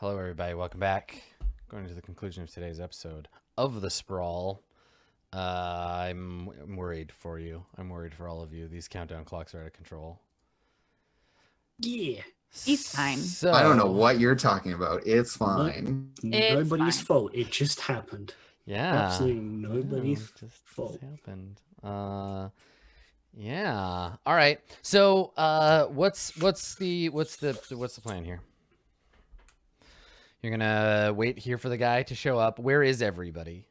Hello, everybody. Welcome back. Going to the conclusion of today's episode of the sprawl. Uh, I'm, I'm worried for you. I'm worried for all of you. These countdown clocks are out of control. Yeah. It's fine. So, I don't know what you're talking about. It's fine. It's Nobody's fine. fault. It just happened. Yeah. Absolutely No, nobody's it just, fault. just happened. Uh, yeah. All right. So, uh, what's what's the what's the what's the plan here? You're gonna wait here for the guy to show up. Where is everybody?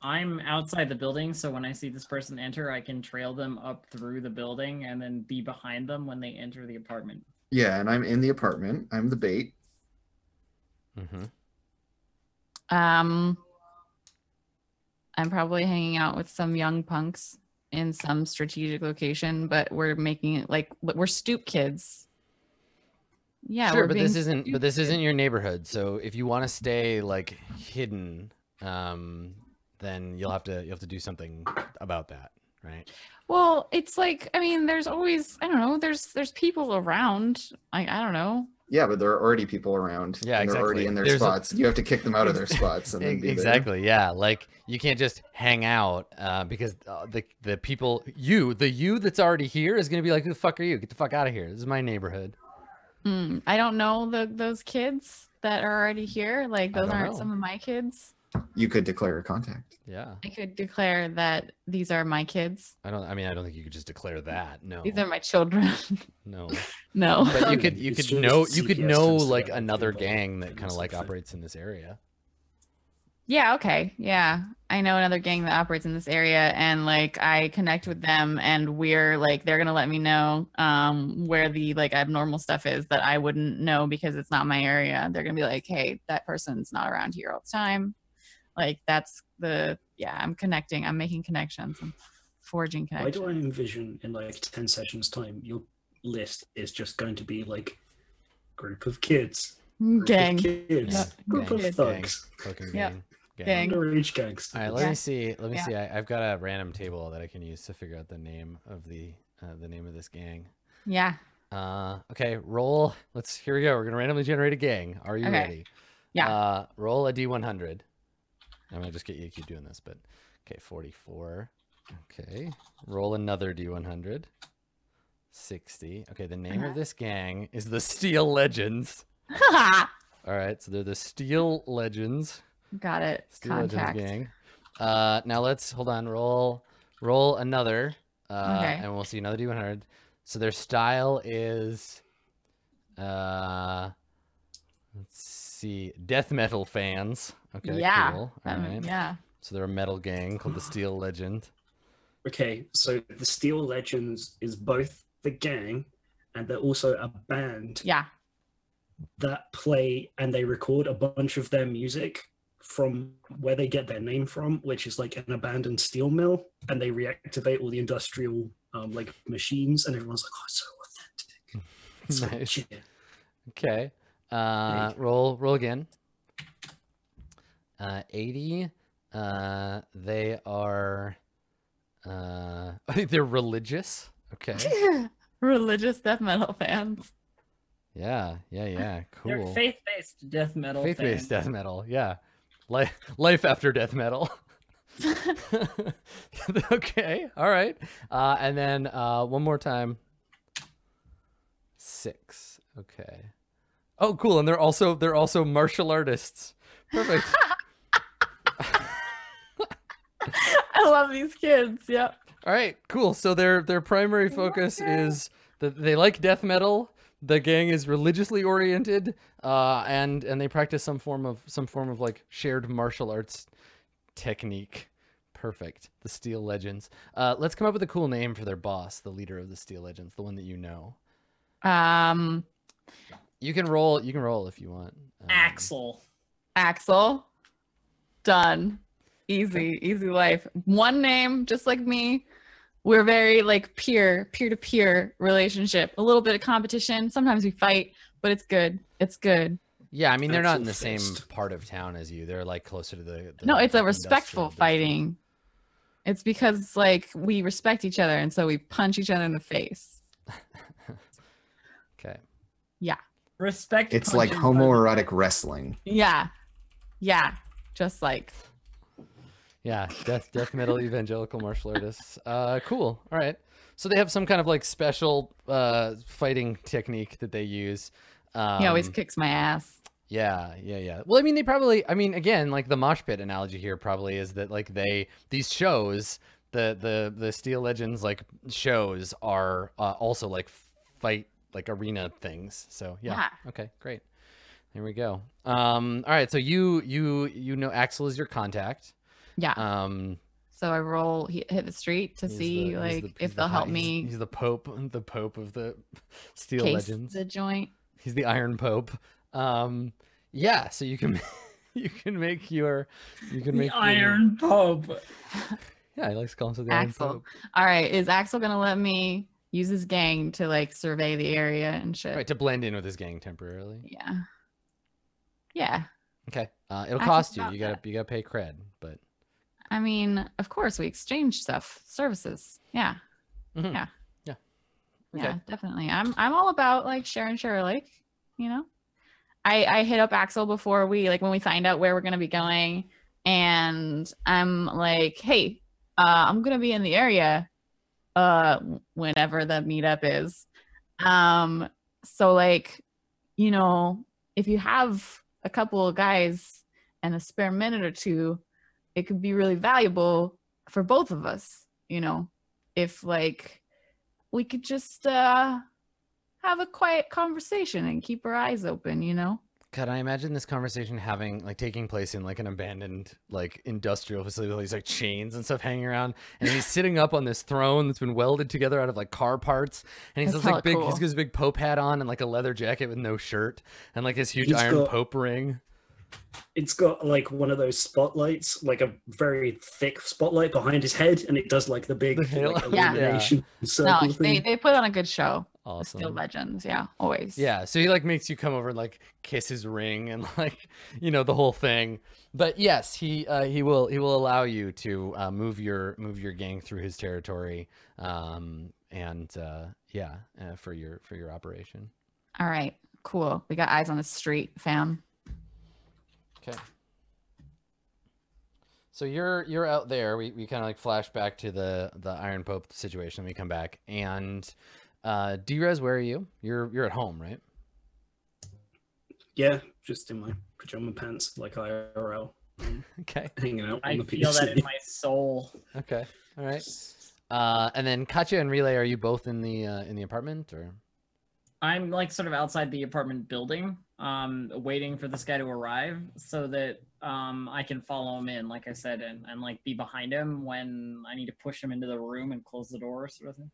I'm outside the building, so when I see this person enter, I can trail them up through the building and then be behind them when they enter the apartment. Yeah, and I'm in the apartment. I'm the bait. Mm-hmm. Um, I'm probably hanging out with some young punks in some strategic location, but we're making it like we're stoop kids. Yeah, sure, we're but being this isn't. But this isn't your neighborhood. So if you want to stay like hidden, um, then you'll have to you'll have to do something about that, right? Well, it's like I mean, there's always I don't know. There's there's people around. I I don't know. Yeah, but there are already people around. Yeah, and they're already exactly. in their There's a- spots. You have to kick them out of their spots and then E- be there. exactly. Yeah. Like you can't just hang out uh, because uh, the the people you the you that's already here is gonna be like, who the fuck are you? Get the fuck out of here. This is my neighborhood. Hmm, I don't know the those kids that are already here. Like those aren't know. some of my kids. You could declare a contact. Yeah. I could declare that these are my kids. I don't. I mean, I don't think you could just declare that. No. These are my children. No. no. But you could you It's could know you could know like another gang that kind of like operates in this area. Yeah, okay. Yeah. I know another gang that operates in this area and like I connect with them and we're like they're going to let me know um where the like abnormal stuff is that I wouldn't know because it's not my area. They're going to be like, "Hey, that person's not around here all the time." Like that's the yeah, I'm connecting. I'm making connections. I'm forging Why connections. do I envision in like 10 sessions' time, your list is just going to be like group of kids, group Gang. of kids, Yeah, group gang, of gang. thugs, Fucking Yeah. gang. Gang. underage gangs. All right, let Yeah. me see. Let me Yeah. see. I, I've got a random table that I can use to figure out the name of the uh, the name of this gang. Yeah. Uh, okay, roll. Let's here we go. We're gonna randomly generate a gang. Are you Okay. ready? Yeah. Uh, roll a d100. I'm gonna just get you to keep doing this, but okay, 44. Okay, roll another d100. 60. Okay, the name Uh-huh. of this gang is the Steel Legends. All right, so they're the Steel Legends. Got it. Steel Contact. Legends gang. Uh, now let's hold on. Roll, roll another, uh, Okay. and we'll see another D100. So their style is, uh, let's see, death metal fans. Okay, yeah. cool. All that- right. Yeah. So they're a metal gang called the Steel Legend. Okay, so the Steel Legends is both the gang and they're also a band Yeah. that play and they record a bunch of their music from where they get their name from, which is like an abandoned steel mill, and they reactivate all the industrial um, like machines, and everyone's like, "Oh, it's so authentic." It's Nice. legit." Okay. Uh, roll, roll again. Uh, 80. Uh, they are, uh, they're religious. Okay. Religious death metal fans. Yeah, yeah, yeah. Cool. They're faith-based death metal. Faith-based death metal. Yeah. Life, life after death metal. okay. All right. Uh, and then uh, one more time. Six. Okay. Oh, cool. And they're also they're also martial artists. Perfect. I love these kids. Yep. All right, cool. So their their primary focus is that they like death metal. The gang is religiously oriented, uh, and and they practice some form of some form of like shared martial arts technique. Perfect. The Steel Legends. Uh, let's come up with a cool name for their boss, the leader of the Steel Legends, the one that you know. Um, You can roll. You can roll if you want. Um, Axel. Axel. Done. Easy, easy life. One name, just like me. We're very like peer, peer to peer relationship. A little bit of competition. Sometimes we fight, but it's good. It's good. Yeah, I mean they're not in the Axel same part of town as you. They're like closer to the. the No, it's a industrial respectful district. fighting. It's because like we respect each other, and so we punch each other in the face. Okay. Yeah. Respect. It's like punches, by homoerotic wrestling. Yeah. Yeah. Just like Yeah, death death metal evangelical martial artists. Uh, cool. All right. So they have some kind of like special uh fighting technique that they use. Um, he always kicks my ass. Yeah, yeah, yeah. Well, I mean, they probably. I mean, again, like the mosh pit analogy here probably is that like they these shows, the the the Steel Legends like shows are uh, also like fight like arena things. So yeah. Yeah. Okay, great. There we go. Um, all right. So you you you know Axel is your contact. Yeah. Um, so I roll he- hit the street to see the- he's like the- he's if the they'll help me He's, he's the pope, the pope of the Steel case Legends. the joint. He's the Iron Pope. Um, yeah, so you can you can make your you can The make your- Iron Pope. yeah, he likes to call himself the Axel. Iron Pope. All right. Is Axel gonna let me use his gang to like survey the area and shit? Right to blend in with his gang temporarily. Yeah. Yeah. Okay, uh, it'll Axel's cost you. You gotta that. you gotta pay cred, but I mean, of course we exchange stuff, services. Yeah. Mhm. Yeah. yeah. Yeah, definitely. I'm I'm all about like share and share alike, you know. I I hit up Axel before we like when we find out where we're gonna be going, and I'm like, hey, uh, I'm gonna be in the area, uh, whenever the meetup is. Um, so like, you know, if you have a couple of guys and a spare minute or two, it could be really valuable for both of us, you know, if like we could just uh have a quiet conversation and keep our eyes open, you know? Could I imagine this conversation having like taking place in like an abandoned like industrial facility with all these like chains and stuff hanging around, and he's sitting up on this throne that's been welded together out of like car parts, and he's That's just like big. cool. He's got his big pope hat on and like a leather jacket with no shirt, and like his huge He's iron got- pope ring. It's got like one of those spotlights, like a very thick spotlight behind his head, and it does like the big The halo? like, Yeah. illumination No, they, they put on a good show. The Steel Awesome. Legends, yeah, always. Yeah, so he like makes you come over and like kiss his ring and like you know the whole thing. But yes, he uh, he will he will allow you to uh, move your move your gang through his territory, um, and uh, yeah, uh, for your for your operation. All right, cool. We got eyes on the street, fam. Okay. So you're you're out there. We, we kind of like flash back to the the Iron Pope situation. We come back and uh, Drez, where are you? You're you're at home, right? Yeah, just in my pajama pants, like IRL, Okay. hanging out on I the feel that in my soul. Okay. All right. Uh, and then Katya and Relay, are you both in the uh, in the apartment or? I'm like sort of outside the apartment building, um, waiting for this guy to arrive so that um I can follow him in, like I said, and, and like be behind him when I need to push him into the room and close the door, sort of thing.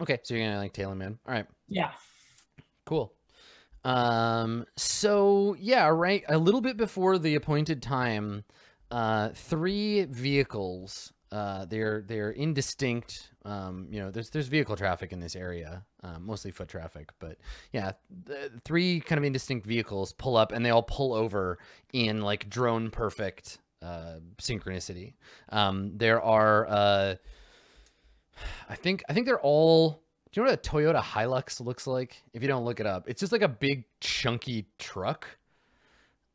Okay, so you're gonna like tail him in. All right. Yeah. Cool. Um, so yeah, right. A little bit before the appointed time, uh, three vehicles. Uh, they're they're indistinct. Um, you know, there's there's vehicle traffic in this area, um, mostly foot traffic, but yeah, th- three kind of indistinct vehicles pull up, and they all pull over in like drone perfect uh, synchronicity. Um, there are, uh, I think I think they're all do you know what a Toyota Hilux looks like? If you don't look it up, it's just like a big chunky truck.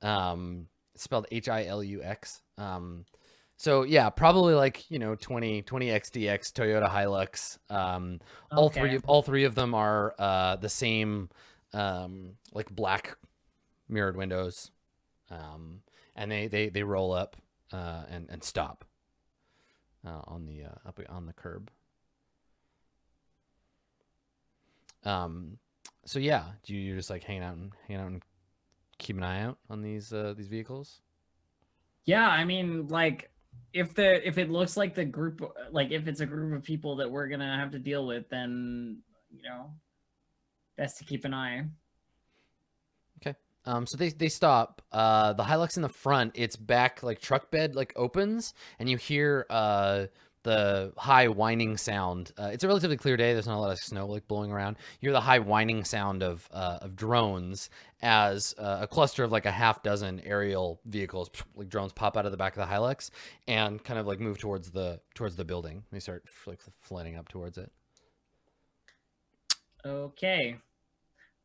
Um, spelled H I L U X. Um, so yeah, probably like you know 20 20 XDX Toyota Hilux. Um, all three of all three of them are uh the same, um, like black mirrored windows, um, and they they they roll up uh and and stop uh, on the uh, up on the curb. Um, so yeah, do you you're just like hanging out and hanging out and keep an eye out on these uh these vehicles? Yeah, I mean, like if the if it looks like the group like if it's a group of people that we're gonna have to deal with, then you know, best to keep an eye. Okay. Um, so they they stop. Uh, the Hilux in the front, its back like truck bed like opens, and you hear uh the high whining sound. Uh, it's a relatively clear day. There's not a lot of snow like blowing around. You hear the high whining sound of uh, of drones as uh, a cluster of like a half dozen aerial vehicles, like drones, pop out of the back of the Hilux and kind of like move towards the towards the building. They start like flying up towards it. Okay.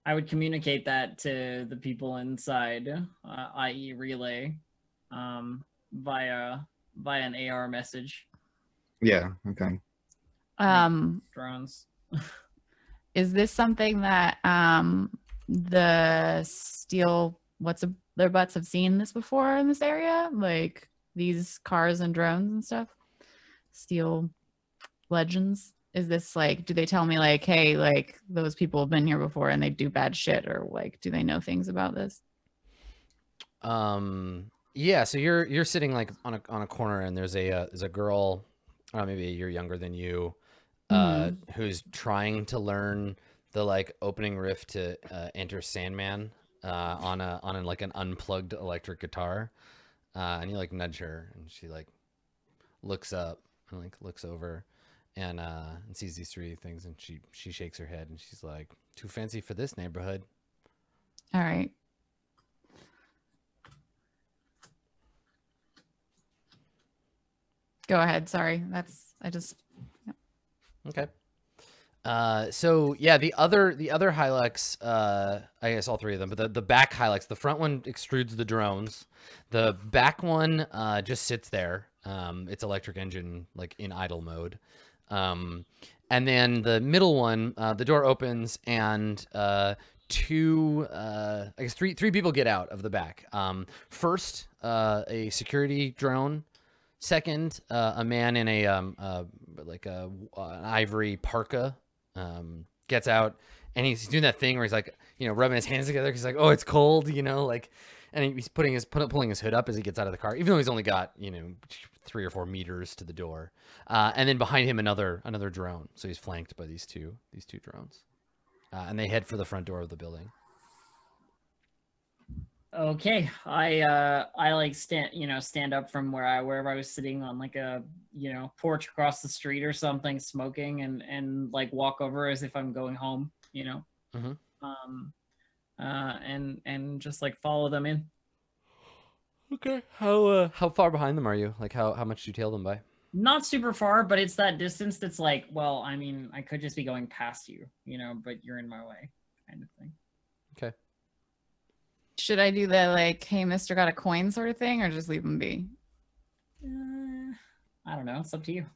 I would communicate that to the people inside, uh, i.e., relay, um, via via an AR message. Yeah. Okay. Um, Drones. is this something that um the steel what's a, their butts have seen this before in this area? Like these cars and drones and stuff? Steel legends? Is this like do they tell me like, hey, like those people have been here before and they do bad shit or like do they know things about this? Um. Yeah. So you're you're sitting like on a on a corner, and there's a uh, there's a girl, uh, maybe a year younger than you, uh, who's trying to learn the like opening riff to uh, Enter Sandman uh, on a on a, like an unplugged electric guitar, uh, and you like nudge her, and she like looks up and like looks over. And uh, and sees these three things, and she she shakes her head, and she's like, "Too fancy for this neighborhood." All right. Go ahead. Sorry. That's I just Okay. Uh, so yeah, the other the other Hilux, uh, I guess all three of them, but the, the back Hilux, the front one extrudes the drones. The back one uh, just sits there. Um, it's electric engine like in idle mode. Um, and then the middle one, uh, the door opens and uh, two, uh, I guess three three people get out of the back. Um, first, uh, a security drone. Second, uh, a man in a um, uh, like a an ivory parka um, gets out, and he's doing that thing where he's like, you know, rubbing his hands together. He's like, oh, it's cold, you know, like, and he's putting his pulling his hood up as he gets out of the car, even though he's only got you know three or four meters to the door. Uh, and then behind him another another drone, so he's flanked by these two these two drones, uh, and they head for the front door of the building. Okay, I uh I like stand you know stand up from where I wherever I was sitting on like a you know porch across the street or something, smoking and and like walk over as if I'm going home, you know, Mhm. um, uh, and and just like follow them in. Okay, how uh, how far behind them are you? Like how how much do you tail them by? Not super far, but it's that distance that's like, well, I mean, I could just be going past you, you know, but you're in my way, kind of thing. Okay. Should I do the like, hey, Mister, got a coin sort of thing, or just leave them be? Uh, I don't know. It's up to you.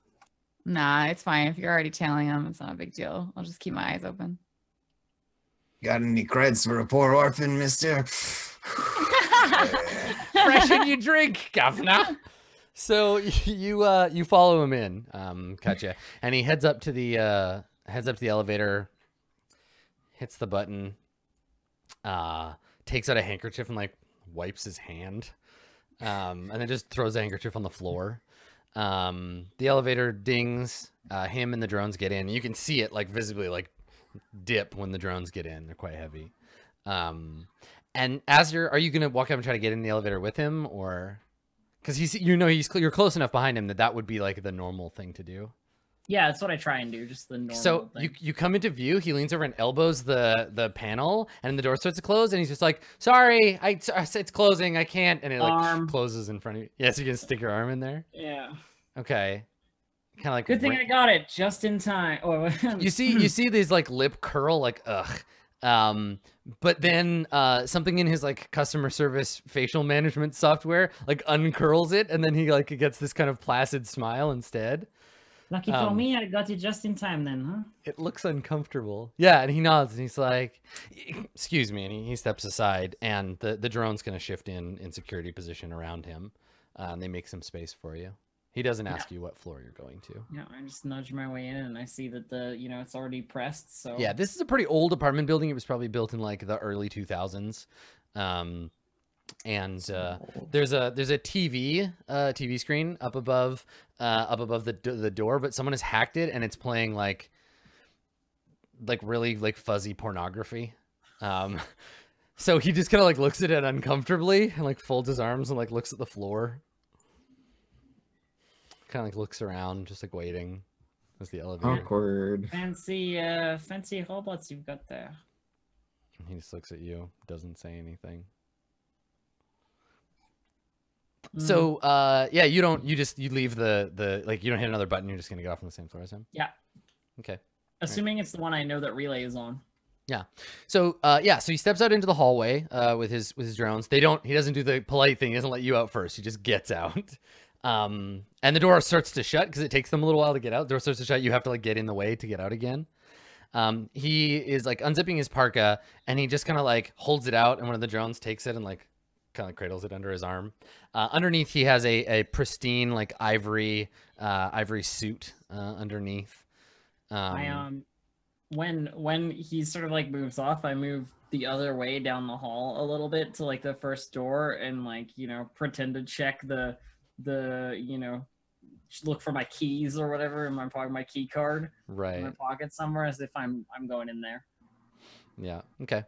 Nah, it's fine. If you're already tailing them, it's not a big deal. I'll just keep my eyes open. Got any creds for a poor orphan, mister? Freshen you drink, governor. So you uh you follow him in, um, Katya, and he heads up to the uh heads up to the elevator, hits the button, uh, takes out a handkerchief and like wipes his hand, um, and then just throws handkerchief on the floor. Um, the elevator dings. Uh, him and the drones get in. You can see it like visibly like dip when the drones get in. They're quite heavy. Um, and as you're, are you gonna walk up and try to get in the elevator with him, or because he's, you know, he's you're close enough behind him that that would be like the normal thing to do. Yeah, that's what I try and do. Just the normal. so thing. you you come into view. He leans over and elbows the the panel, and the door starts to close. And he's just like, "Sorry, I it's closing. I can't." And it like Arm. closes in front of you. Yes, you can stick your arm in there. yeah. Okay, kind of like Good thing I got it just in time. Oh, you see you see these like lip curl like ugh um but then uh something in his like customer service facial management software like uncurls it and then he like gets this kind of placid smile instead Lucky for um, me, I got it just in time then, huh? it looks uncomfortable yeah and he nods and he's like excuse me and he, he steps aside and the the drone's gonna shift in in security position around him uh, and they make some space for you he doesn't ask you what floor you're going to Yeah, I just nudge my way in and I see that the you know it's already pressed. So Yeah, this is a pretty old apartment building. It was probably built in like the early 2000s. Um, and uh, there's a there's a TV uh, TV screen up above uh, up above the the door, but someone has hacked it and it's playing like like really like fuzzy pornography. Um, so he just kind of like looks at it uncomfortably and like folds his arms and like looks at the floor. Kind of like looks around, just like waiting as the elevator. Awkward. fancy uh fancy robots you've got there. He just looks at you, doesn't say anything. Mm, So, uh, yeah, you don't, you just, you leave the, the, like, you don't hit another button. You're just going to get off on the same floor as him. Yeah. Okay. assuming it's the one I know that relay is on. Yeah. So uh, yeah, so he steps out into the hallway uh, with his with his drones. They don't. He doesn't do the polite thing. He doesn't let you out first. He just gets out. Um, and the door starts to shut because it takes them a little while to get out. The door starts to shut. You have to like get in the way to get out again. Um, he is like unzipping his parka and he just kind of like holds it out, and one of the drones takes it and like kind of cradles it under his arm. Uh, underneath, he has a a pristine like ivory uh, ivory suit uh, underneath. Um, I um when when he sort of like moves off, I move the other way down the hall a little bit to like the first door and like you know pretend to check the the you know look for my keys or whatever in my pocket, my key card right, in my pocket somewhere as if I'm I'm going in there. Yeah. Okay.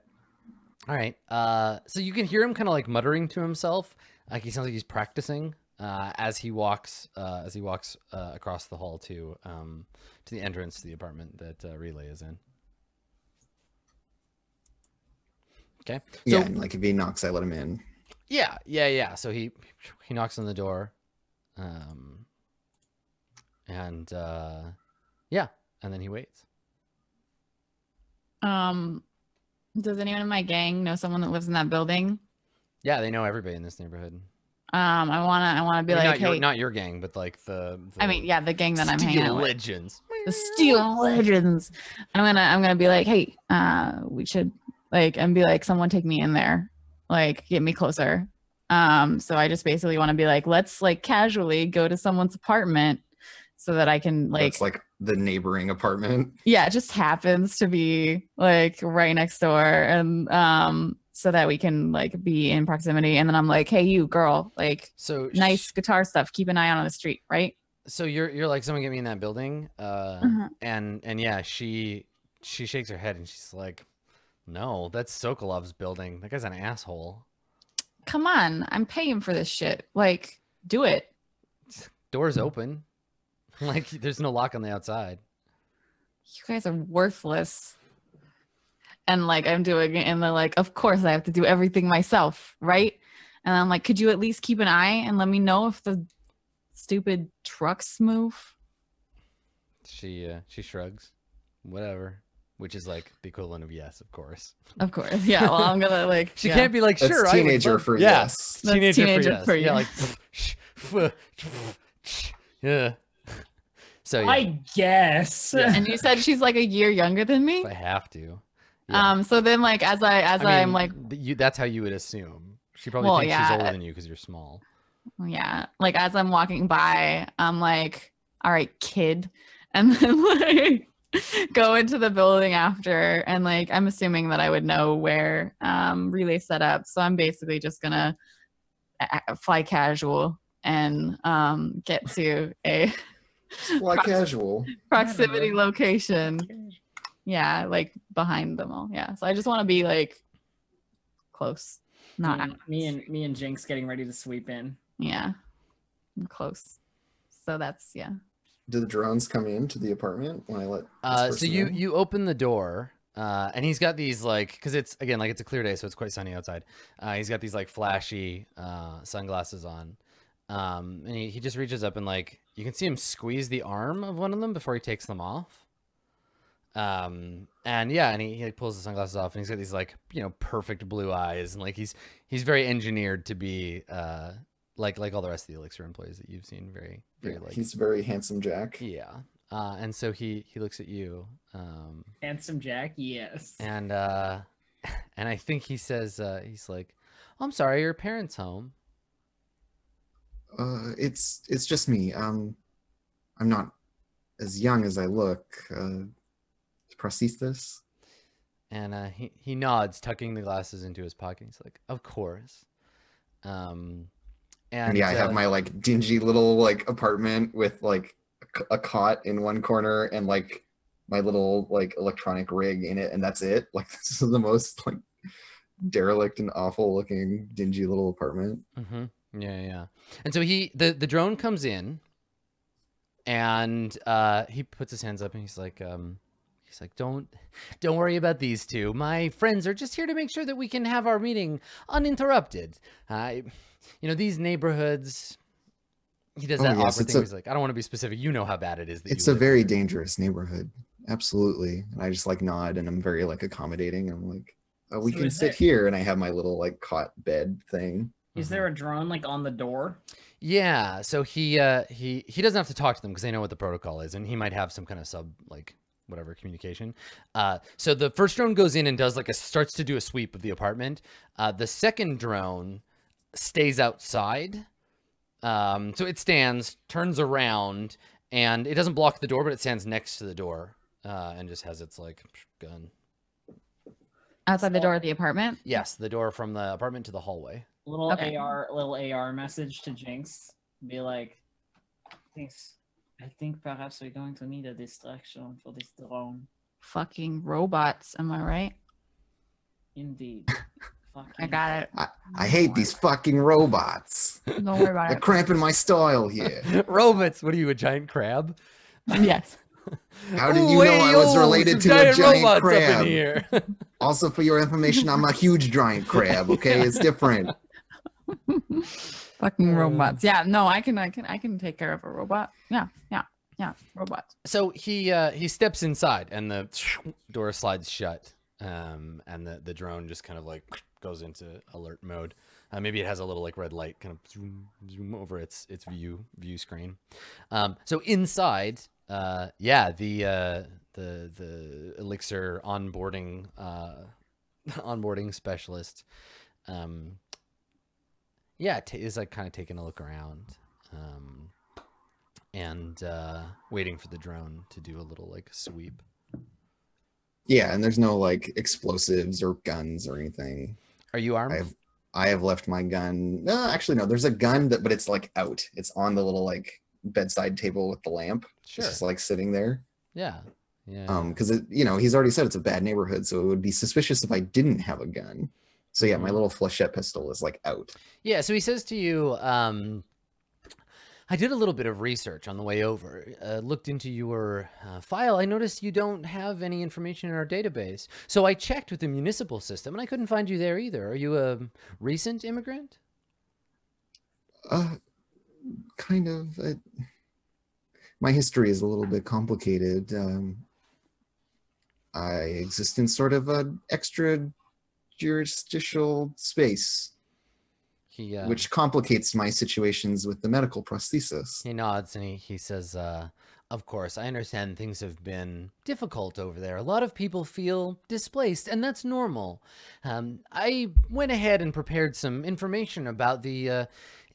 All right. Uh, so you can hear him kind of like muttering to himself. Like he sounds like he's practicing uh, as he walks uh, as he walks uh, across the hall to um, to the entrance to the apartment that uh, Relay is in. Okay. So yeah, and like if he knocks, I let him in. yeah, yeah, yeah. So he he knocks on the door, um, and uh, yeah, and then he waits. Um, does anyone in my gang know someone that lives in that building? Yeah, they know everybody in this neighborhood. Um, I wanna, I wanna be I mean, like, not, hey, your, not your gang, but like the. I mean, yeah, the gang that I'm hanging out with. Legends. the Steel Legends. I'm gonna I'm gonna be like, hey, uh, we should like and be like, someone take me in there, like get me closer. Um, so I just basically want to be like, let's like casually go to someone's apartment so that I can like, It's like the neighboring apartment. yeah, it just happens to be like right next door, and um, so that we can like be in proximity. And then I'm like, hey, you girl, like So nice sh- guitar stuff. Keep an eye out on the street, right? So you're you're like someone get me in that building, uh, Mhm. and and yeah, she she shakes her head and she's like, "No, that's Sokolov's building. That guy's an asshole. Come on, I'm paying for this shit. Like, do it. Doors open, like there's no lock on the outside." you guys are worthless. And like I'm doing it, and they're like, of course I have to do everything myself, right? And I'm like, could you at least keep an eye and let me know if the stupid trucks move? She uh, she shrugs, whatever, which is like the equivalent of yes, of course. Of course, yeah. Well, I'm gonna like. She yeah. can't be like, "Sure, I would teenager love-" for yeah, yes. That's teenager, teenager for for yes. Yeah, like yeah. So yeah, I guess. Yeah. And you said she's like a year younger than me. if I have to. Yeah. Um. So then, like, as I as I I am mean, like you, that's how you would assume. She probably Well, thinks she's older than you because you're small. yeah like as i'm walking by i'm like all right kid and then like go into the building after and like i'm assuming that i would know where um relay set up so i'm basically just gonna a- a- fly casual and um get to a Fly Prox- casual. proximity location yeah like behind them all yeah so i just want to be like close not me, and, me and me and Jinx getting ready to sweep in. yeah I'm close so that's yeah Do the drones come into the apartment when I let? Uh, so you in? you open the door, uh, and he's got these like because it's again like it's a clear day, so it's quite sunny outside. Uh, he's got these like flashy uh, sunglasses on, um, and he, he just reaches up and like you can see him squeeze the arm of one of them before he takes them off. Um, and yeah, and he, he like, pulls the sunglasses off, and he's got these like you know perfect blue eyes, and like he's he's very engineered to be uh like like all the rest of the Elixir employees that you've seen, very very Yeah, like he's very handsome, Jack. yeah. Uh, and so he he looks at you, um, Handsome Jack, yes. and uh, and I think he says uh, he's like, "I'm sorry, your parents home." Uh, it's it's just me. Um, I'm not as young as I look. Uh, prosthesis. And uh, he he nods, tucking the glasses into his pocket. He's like, "Of course." Um, and, And yeah, I have uh, my like dingy little like apartment with like a cot in one corner and like my little like electronic rig in it, and that's it. Like this is the most like derelict and awful looking dingy little apartment. hmm Yeah, yeah. And so he the the drone comes in, and uh, he puts his hands up and he's like, um, he's like, don't don't worry about these two. My friends are just here to make sure that we can have our meeting uninterrupted. I, you know, these neighborhoods. He does Oh, that yes, awkward it's thing. a- he's like, I don't want to be specific. You know how bad it is. That It's you a very here." dangerous neighborhood. absolutely. And I just like nod and I'm very like accommodating. I'm like, oh, we So can sit it- here. And I have my little like cot bed thing. Is there a drone like on the door? Yeah, so he uh he he doesn't have to talk to them because they know what the protocol is, and he might have some kind of sub like whatever communication. Uh, so the first drone goes in and does like a starts to do a sweep of the apartment. Uh, the second drone stays outside. Um, so it stands, turns around, and it doesn't block the door, but it stands next to the door, uh, and just has its like gun. Outside the door of the apartment. Yes, the door from the apartment to the hallway. Little Okay. AR, little AR message to Jinx. Be like, thanks. I think perhaps we're going to need a distraction for this drone. Fucking robots. Am I right? Indeed. I got it. I hate these fucking robots. Don't worry about They're it. cramping my style here. Robots. What are you, a giant crab? yes. How did Ooh, you know I was related to some a giant crab? Up in here. Also, for your information, I'm a huge giant crab. Okay, it's different. Fucking robots. Yeah. No, I can. I can. I can take care of a robot. Yeah. Yeah. Yeah. Robots. so he uh, he steps inside, and the door slides shut, um, and the the drone just kind of like goes into alert mode. Uh, maybe it has a little like red light kind of zoom, zoom over its its view view screen. Um, so inside, uh, yeah, the uh, the the elixir onboarding uh, onboarding specialist, um, yeah, t- is like kind of taking a look around. Um, and uh, waiting for the drone to do a little like sweep. Yeah, and there's no like explosives or guns or anything. Are you armed? I've I have left my gun. No, actually, no. There's a gun that, but it's like out. It's on the little like bedside table with the lamp. Sure. It's just like sitting there. Yeah. Yeah. Um, because it, you know, he's already said it's a bad neighborhood, so it would be suspicious if I didn't have a gun. So yeah, my Mhm. little flechette pistol is like out. yeah. So he says to you, um, I did a little bit of research on the way over. Uh, looked into your uh, file. I noticed you don't have any information in our database. So I checked with the municipal system, and I couldn't find you there either. Are you a recent immigrant? Uh, kind of. Uh, my history is a little bit complicated. Um, I exist in sort of an extra jurisdictional space, He uh, which complicates my situations with the medical prosthesis. He nods and he, he says, uh, Of course, I understand things have been difficult over there. A lot of people feel displaced, and that's normal. Um, I went ahead and prepared some information about the uh,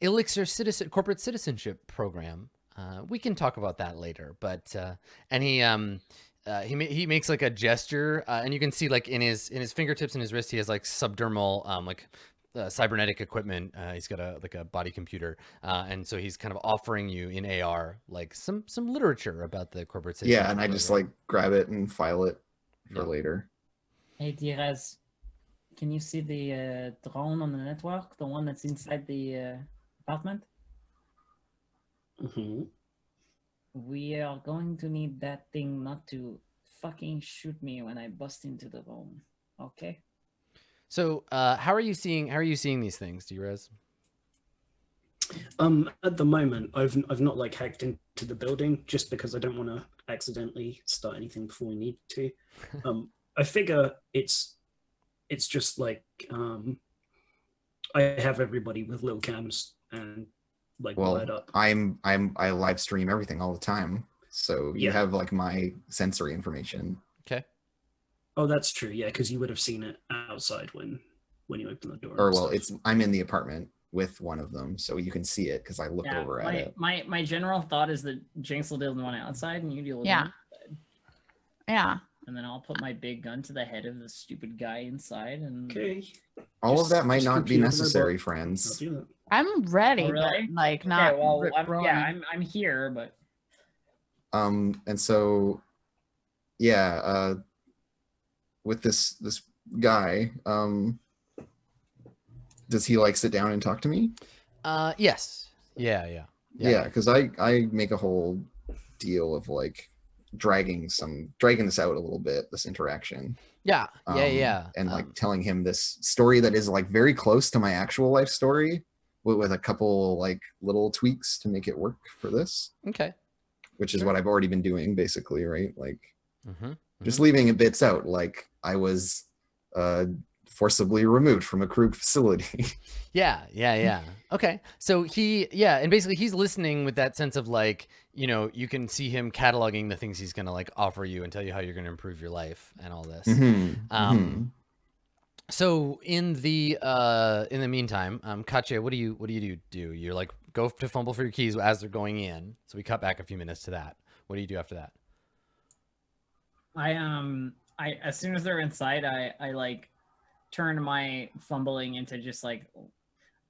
Elixir citizen, Corporate Citizenship Program. Uh, we can talk about that later, but uh, and he um uh, he ma- he makes like a gesture, uh, and you can see like in his in his fingertips and his wrist, he has like subdermal um like uh, cybernetic equipment. Uh, he's got a like a body computer, uh, and so he's kind of offering you in AR like some some literature about the corporate. system. Yeah, and I just like grab it and file it for Yeah. later. Hey, Drez, can you see the uh, drone on the network? The one that's inside the uh, apartment? Mhm. We are going to need that thing not to fucking shoot me when I bust into the room. Okay? So, uh, how are you seeing how are you seeing these things, Drez? Um, at the moment, I've I've not like hacked into the building just because I don't want to accidentally start anything before we need to. Um, I figure it's it's just like um, I have everybody with little cams and like Well, wired up. I'm I'm I live stream everything all the time, so you Yeah. have like my sensory information. Okay. Oh, that's true. Yeah, because you would have seen it outside when when you open the door. Or well, it's I'm in the apartment with one of them, so you can see it because I look Yeah, over at it. my, my general thought is that Jinx will deal with the one outside and you deal with Yeah. one inside. Yeah. And then I'll put my big gun to the head of the stupid guy inside and okay. All of that might not be necessary, friends. I'm ready, Oh, really? but like Okay, not. well, I'm, yeah, I'm, I'm here, but Um, and so, yeah, uh, with this this guy, um, does he like sit down and talk to me? Uh, yes. Yeah, yeah, Yeah, because I I make a whole deal of like dragging some dragging this out a little bit, this interaction. yeah, yeah, um, yeah. and like Um, telling him this story that is like very close to my actual life story with, with a couple like little tweaks to make it work for this okay. which is Sure. what i've already been doing basically right like Mm-hmm. just leaving bits out like i was uh forcibly removed from a Krug facility Yeah, yeah, yeah. Okay. So he, yeah, and basically he's listening with that sense of like, you know, you can see him cataloging the things he's going to like offer you and tell you how you're going to improve your life and all this. Mhm, Um, So in the uh in the meantime, um Katya, what do you what do you do? You're like go to fumble for your keys as they're going in. So we cut back a few minutes to that. What do you do after that? I um I as soon as they're inside, I I like turn my fumbling into just like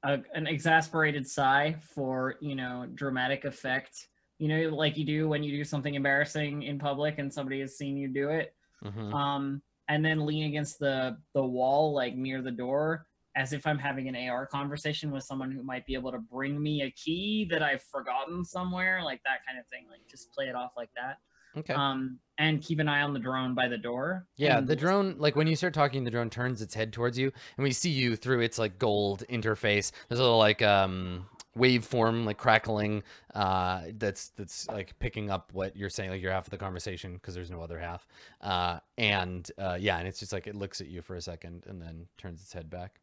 a, an exasperated sigh for you know dramatic effect. You know, like you do when you do something embarrassing in public and somebody has seen you do it. Mhm. Um, and then lean against the the wall like near the door as if I'm having an AR conversation with someone who might be able to bring me a key that I've forgotten somewhere, like that kind of thing. Like just play it off like that. Okay. Um, and keep an eye on the drone by the door. Yeah, and the drone, like when you start talking, the drone turns its head towards you, and we see you through its like gold interface. There's a little like um waveform like crackling uh that's that's like picking up what you're saying like your half of the conversation because there's no other half uh and uh yeah and it's just like it looks at you for a second and then turns its head back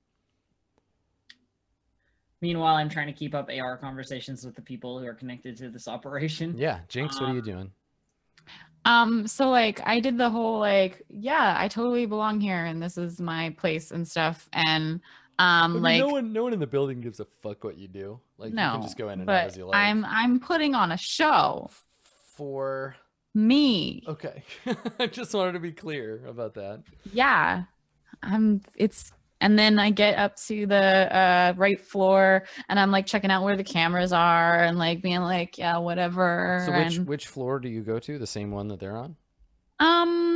Meanwhile, I'm trying to keep up AR conversations with the people who are connected to this operation. yeah jinx what are you Um, doing Um, so like I did the whole like, yeah, I totally belong here and this is my place and stuff. And um like no one no one in the building gives a fuck what you do like you can just go in and out as you like I'm I'm putting on a show. for Me. okay i just wanted to be clear about that Yeah. I'm it's and then I get up to the uh right floor and I'm like checking out where the cameras are and like being like, yeah, whatever. so which and, which floor do you go to the same one that they're on Um,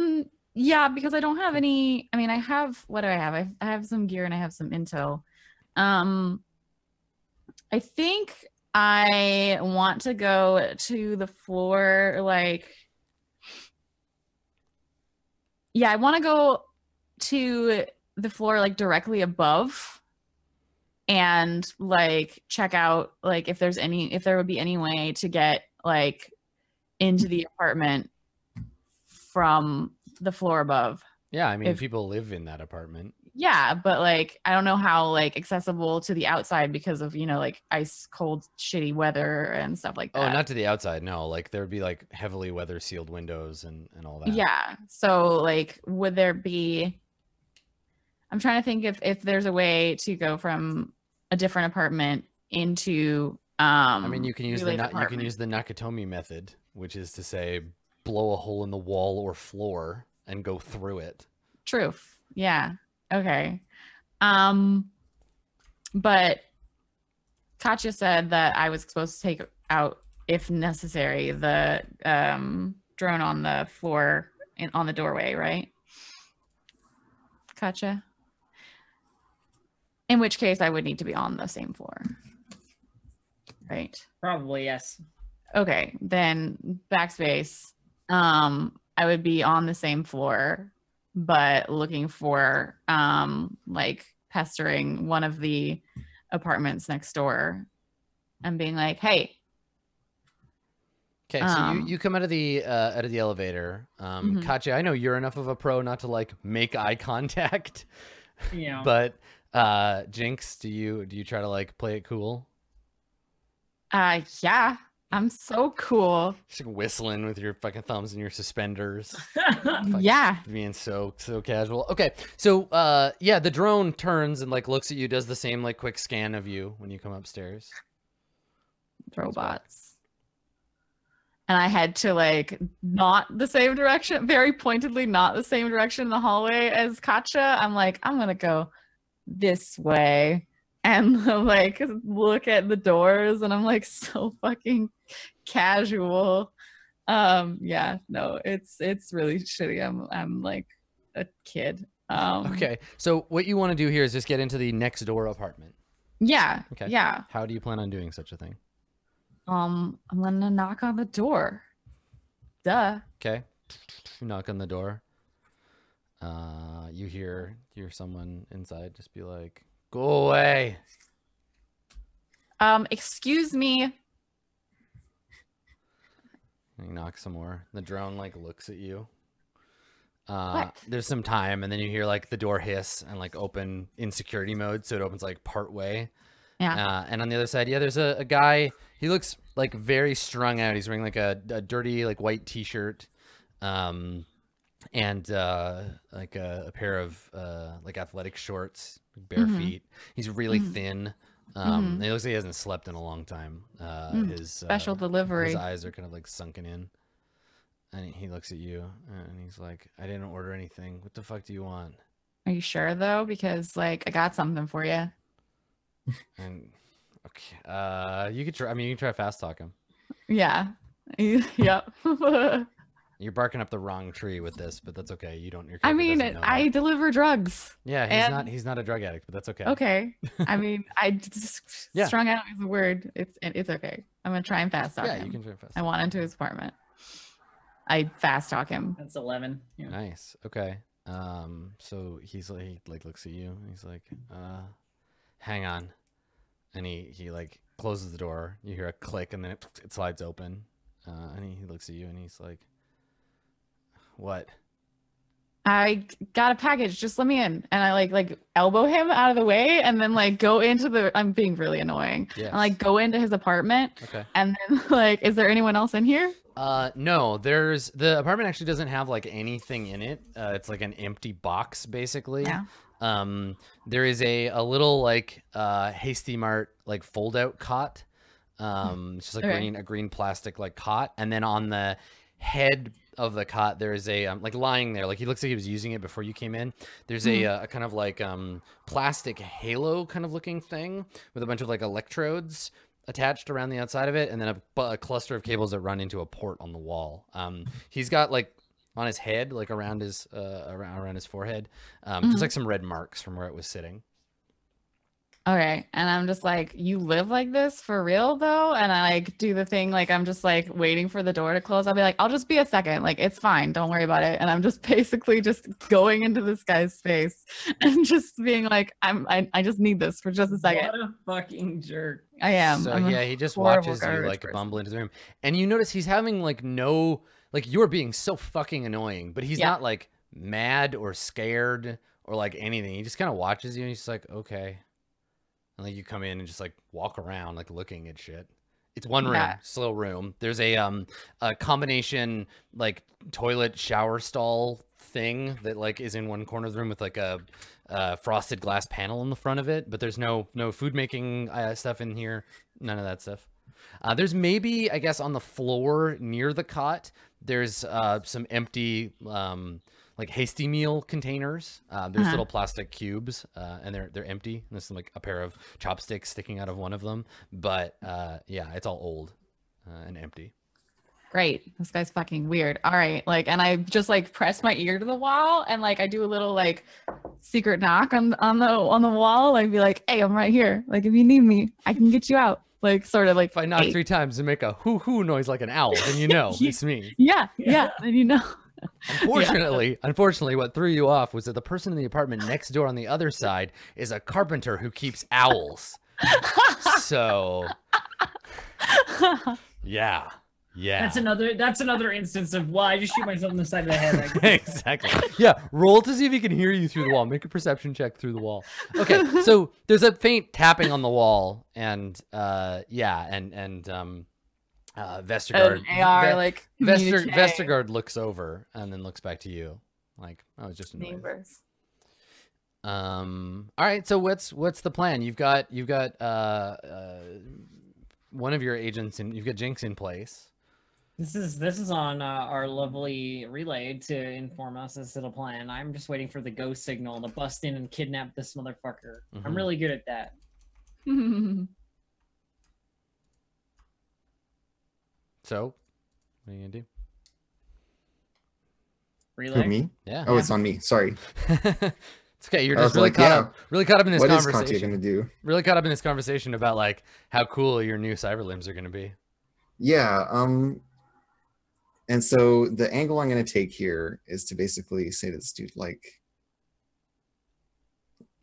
yeah, because I don't have any. I mean, I have what do I have? I, I have some gear and I have some intel. Um, I think I want to go to the floor. Like, yeah, I want to go to the floor like directly above and like check out like if there's any if there would be any way to get like into the apartment from the floor above. Yeah, I mean, If- people live in that apartment. Yeah, but like I don't know how like accessible to the outside because of you know like ice cold shitty weather and stuff like that. Oh, not to the outside. No, like there would be like heavily weather sealed windows and and all that. Yeah. So like would there be I'm trying to think if if there's a way to go from a different apartment into um I mean, you can use the Na- you can use the Nakatomi method, which is to say, blow a hole in the wall or floor and go through it. Truth. Yeah. Okay. Um but Katya said that I was supposed to take out if necessary the um drone on the floor in, on the doorway, right? Katya. In which case I would need to be on the same floor. Right. Probably yes. Okay, then backspace. Um, I would be on the same floor, but looking for um like pestering one of the apartments next door and being like, hey, Okay, so Um, you, you come out of the uh, out of the elevator. Um, Mhm. Katya, I know you're enough of a pro not to like make eye contact, Yeah. but uh, Jinx, do you do you try to like play it cool? uh yeah, I'm so cool. Just like, whistling with your fucking thumbs and your suspenders. Yeah. being so so casual. Okay, so uh, yeah, the drone turns and like looks at you, does the same like quick scan of you when you come upstairs. robots. And I had to like not the same direction, very pointedly not the same direction in the hallway as Katya. I'm like, I'm gonna go this way and like look at the doors and I'm like so fucking casual. Um yeah, no, it's it's really shitty. I'm I'm like a kid. Um Okay, so what you want to do here is just get into the next door apartment. Yeah. Okay. Yeah. How do you plan on doing such a thing? Um I'm gonna knock on the door. Duh. Okay, you knock on the door. Uh, you hear you hear someone inside just be like, "Go away." Um, excuse me. You knock some more. The drone like looks at you. Uh, What? There's some time, and then you hear like the door hiss and like open in security mode, so it opens like part way. Yeah. Uh, and on the other side, yeah, there's a, a guy. He looks like very strung out. He's wearing like a, a dirty like white t-shirt, um, and uh, like a, a pair of uh, like athletic shorts, bare Mhm. feet. He's really Mhm. thin. Um, Mhm. It looks like he hasn't slept in a long time. Uh, Mm, his Special uh, delivery. his eyes are kind of like sunken in. And he- he looks at you and he's like, I didn't order anything. What the fuck do you want? Are you sure though? Because like I got something for you. And okay, uh, you could try. I mean, you can try fast talk him. Yeah. yep. You're barking up the wrong tree with this, but that's okay. You don't. Your I mean, know I that. deliver drugs. Yeah, he's not. He's not a drug addict, but that's okay. Okay. I mean, I just Yeah. strung out is a word. It's it's okay. I'm gonna try and fast talk Yeah, him. you can try fast. I want into his apartment. I fast talk him. That's eleven. Yeah. Nice. Okay. Um. So he's like, he like looks at you. He's like, uh, hang on, and he he like closes the door. You hear a click, and then it, it slides open. Uh, and he, he looks at you, and he's like, what? I got a package. Just let me in. And I like like elbow him out of the way and then like go into the I'm being really annoying. Yes. And like go into his apartment Okay. and then like, is there anyone else in here? Uh, no, there's the apartment actually doesn't have like anything in it. Uh, it's like an empty box basically. Yeah. Um, there is a a little like uh Hasty Mart like fold out cot. Um, it's just like Okay. green a green plastic like cot, and then on the head of the cot there is a um, like lying there. Like he looks like he was using it before you came in. There's a, uh, a kind of like um plastic halo kind of looking thing with a bunch of like electrodes attached around the outside of it and then a, a cluster of cables that run into a port on the wall. Um he's got like on his head like around his uh around, around his forehead um Mhm. just like some red marks from where it was sitting Okay. And I'm just like, you live like this for real though? And I like do the thing like I'm just like waiting for the door to close. I'll be like, I'll just be a second. Like it's fine. Don't worry about it. And I'm just basically just going into this guy's face and just being like, I'm I, I just need this for just a second. What a fucking jerk. I am. So I'm yeah, he just watches you like person. bumble into the room, and you notice he's having like no like you're being so fucking annoying, but he's Yeah. not like mad or scared or like anything. He just kind of watches you, and he's just like, okay, and like you come in and just like walk around like looking at shit. It's one room, Yeah. slow room. There's a um a combination like toilet shower stall thing that like is in one corner of the room with like a uh, frosted glass panel in the front of it, but there's no no food making uh, stuff in here. None of that stuff. Uh, there's maybe I guess on the floor near the cot. There's uh, some empty um, like hasty meal containers. Uh, there's Uh-huh. little plastic cubes, uh, and they're they're empty. And there's like a pair of chopsticks sticking out of one of them. But uh, yeah, it's all old uh, and empty. great. This guy's fucking weird. All right. Like, and I just like press my ear to the wall and like I do a little like secret knock on on the on the wall. Like be like, hey, I'm right here. Like if you need me, I can get you out. Like sort of like If I knock "Hey." three times and make a hoo hoo noise like an owl, then you know Yeah. it's me. Yeah, yeah. And you know. Unfortunately, unfortunately, what threw you off was that the person in the apartment next door on the other side is a carpenter who keeps owls. So yeah, yeah, That's another. That's another instance of why I just shoot myself in the side of the head. I guess. exactly. Yeah, roll to see if he can hear you through the wall. Make a perception check through the wall. Okay, so there's a faint tapping on the wall, and uh, yeah, and and um, uh, Vestergaard. An AR Ve- like Vester, Vestergaard looks over and then looks back to you, like, "Oh, it's just a noise." neighbors. Um. All right. So what's what's the plan? You've got you've got uh, uh one of your agents and you've got Jinx in place. This is this is on uh, our lovely relay to inform us this little plan. I'm just waiting for the go signal to bust in and kidnap this motherfucker. Mhm. I'm really good at that. So, what are you gonna do? Relay. Who, me? Yeah. Oh, it's on me. Sorry. it's okay. You're just really like, caught yeah. up, really caught up in this What is Katya conversation. gonna do? Really caught up in this conversation about like how cool your new cyber limbs are gonna be. Yeah. Um. And so the angle I'm gonna take here is to basically say to this dude, like,